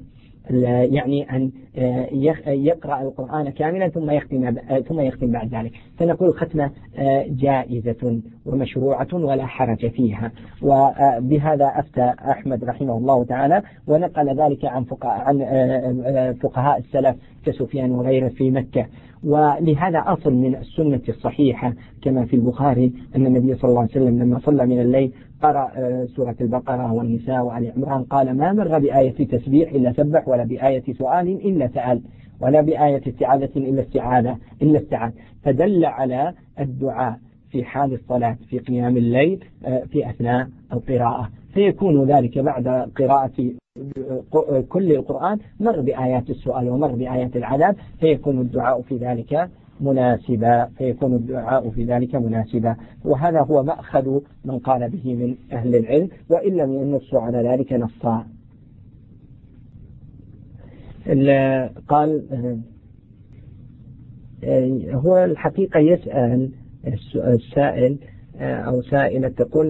يعني أن آه، يقرأ القرآن كاملا ثم يختم آه، ثم يختم بعد ذلك. فنقول ختمة آه، جائزة ومشروعة ولا حرج فيها. وبهذا أفتى أحمد رحمه الله تعالى ونقل ذلك عن فقهاء عن فقهاء السلف كسفيان وغيره في مكة. ولهذا أصل من السنة الصحيحة كما في البخاري أن النبي صلى الله عليه وسلم لما صلى من الليل قرأ آه، سورة البقرة والنساء وعلي عمران. قال ما مر بآية تسبيح إلا سبح ولا بآية سؤال إلا سأل ولا بآية استعاذة إلا استعاذة إلا استعاذ. فدل على الدعاء في حال الصلاة في قيام الليل آه، في أثناء القراءة. فيكون ذلك بعد قراءة آه، كل القرآن مر بآيات السؤال ومر بآيات العذاب فيكون الدعاء في ذلك مناسبا فيكون الدعاء في ذلك مناسبا وهذا هو مأخذ من قال به من أهل العلم وإن لم ينصوا على ذلك نصا. قال آه، هو الحقيقة يسأل السائل آه، أو سائلة تقول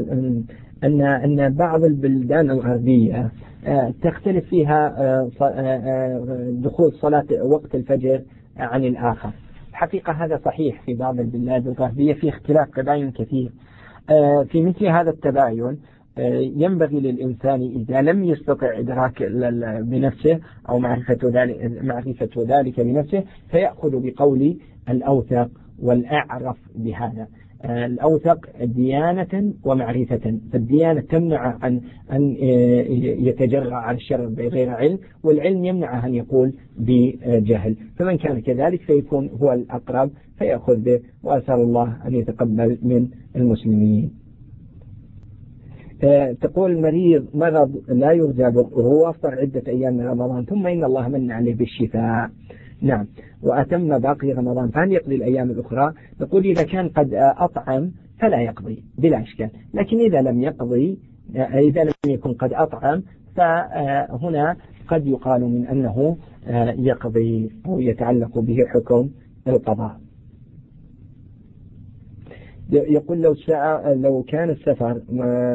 أن أن بعض البلدان الغربية آه، تختلف فيها دخول صلاة وقت الفجر عن الآخر. حقيقة هذا صحيح في بعض البلاد الغربية في اختلاف تباين كثير. آه، في مثل هذا التباين آه، ينبغي للإنسان إذا لم يستطع إدراك بنفسه أو معرفة ذلك, معرفة ذلك بنفسه فيأخذ بقول الأوثق والأعرف بهذا. الأوثق ديانة ومعرفة. فالديانة تمنع عن أن يتجرع على الشر بغير علم والعلم يمنعه أن يقول بجهل. فمن كان كذلك فيكون هو الأقرب فيأخذ به وأسأل الله أن يتقبل من المسلمين. تقول المريض مرض لا يرجى برؤه أفطر عدة أيام من رمضان ثم إن الله من عليه بالشفاء. نعم. وأتم باقي رمضان. فهل يقضي الأيام الأخرى؟ نقول إذا كان قد أطعم فلا يقضي بلا إشكال. لكن إذا لم يقضي إذا لم يكن قد أطعم فهنا قد يقال من أنه يقضي أو يتعلق به حكم القضاء. يقول لو ساعة لو كان السفر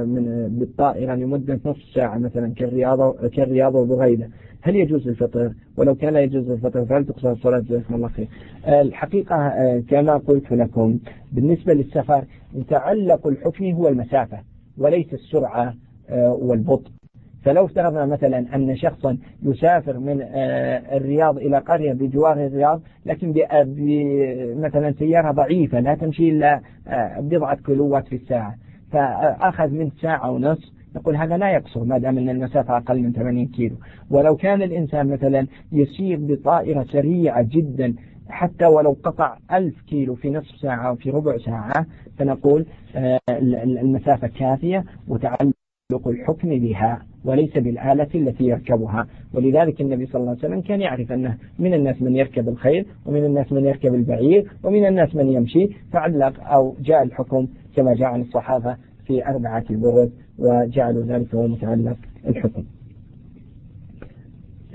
من بالطائرة لمدة نصف ساعة مثلا كالرياضة كالرياضة وبغيره هل يجوز الفطر؟ ولو كان لا يجوز الفطر فهل تقصر الصلاة؟ جزاكم الله خير. الحقيقة آه، كما قلت لكم بالنسبة للسفر يتعلق الحكم هو المسافة وليس السرعة آه، والبطء. فلو افترضنا مثلا أن شخصا يسافر من آه، الرياض إلى قرية بجوار الرياض لكن مثلا سيارة ضعيفة لا تمشي إلا بضعة كيلوات في الساعة فأخذ من ساعة ونصف نقول هذا لا يقصر ما دام أن المسافة أقل من 80 كيلو. ولو كان الإنسان مثلا يسير بطائرة سريعة جدا حتى ولو قطع ألف كيلو في نصف ساعة أو في ربع ساعة فنقول آه، المسافة كافية وتعلق الحكم بها. وليس بالآلة التي يركبها. ولذلك النبي صلى الله عليه وسلم كان يعرف أنه من الناس من يركب الخيل ومن الناس من يركب البعير ومن الناس من يمشي. فعلق أو جاء الحكم كما جاء عن الصحابة في أربعة برد وجعلوا ذلك هو متعلق الحكم.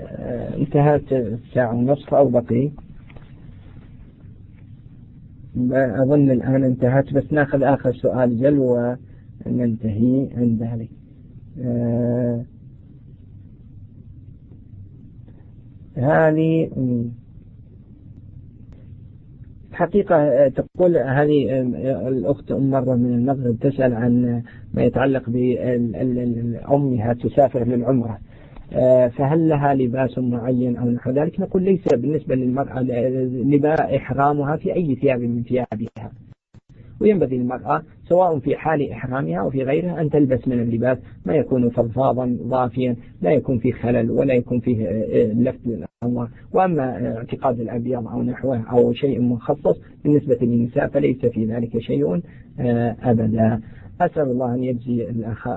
آه، انتهت الساعة ونصف أو بقي؟ أظن الآن انتهت بس ناخذ آخر سؤال جل وننتهي عند ذلك. آه، هذه حقيقة آه، تقول هذه آه، الأخت مرة من المغرب تسأل عن ما يتعلق بأمها تسافر للعمرة. فهل لها لباس معين أو نحو ذلك؟ نقول ليس بالنسبة للمرأة لباء إحرامها في أي ثياب من ثيابها. وينبغي للمرأة سواء في حال إحرامها أو في غيرها أن تلبس من اللباس ما يكون فضفاضا ضافيا لا يكون فيه خلل ولا يكون فيه آه، لفت للأنظار وأما اعتقاد الأبيض أو نحوه أو شيء مخصص بالنسبة للنساء فليس في ذلك شيء آه، أبدا. أسأل الله أن يجزي الأخ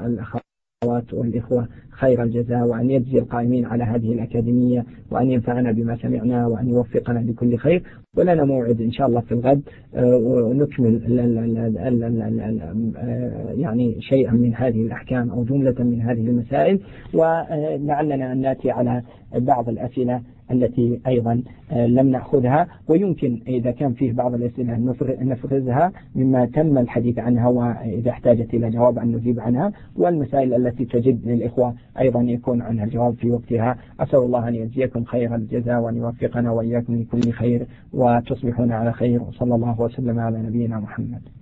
والإخوة خير الجزاء وأن يجزي القائمين على هذه الأكاديمية وأن ينفعنا بما سمعنا وأن يوفقنا لكل خير. ولنا موعد إن شاء الله في الغد ونكمل يعني شيئا من هذه الأحكام أو جملة من هذه المسائل. ولعلنا أن نأتي على بعض الأسئلة التي أيضا آه، لم نأخذها. ويمكن إذا كان فيه بعض الأسئلة نفرزها مما تم الحديث عنها وإذا احتاجت إلى جواب أن نجيب عنها. والمسائل التي تجد للإخوة أيضا يكون عنها الجواب في وقتها. أسأل الله أن يجزيكم خير الجزاء وأن يوفقنا وإياكم لكل خير وتصبحون على خير. وصلى الله وسلم على نبينا محمد.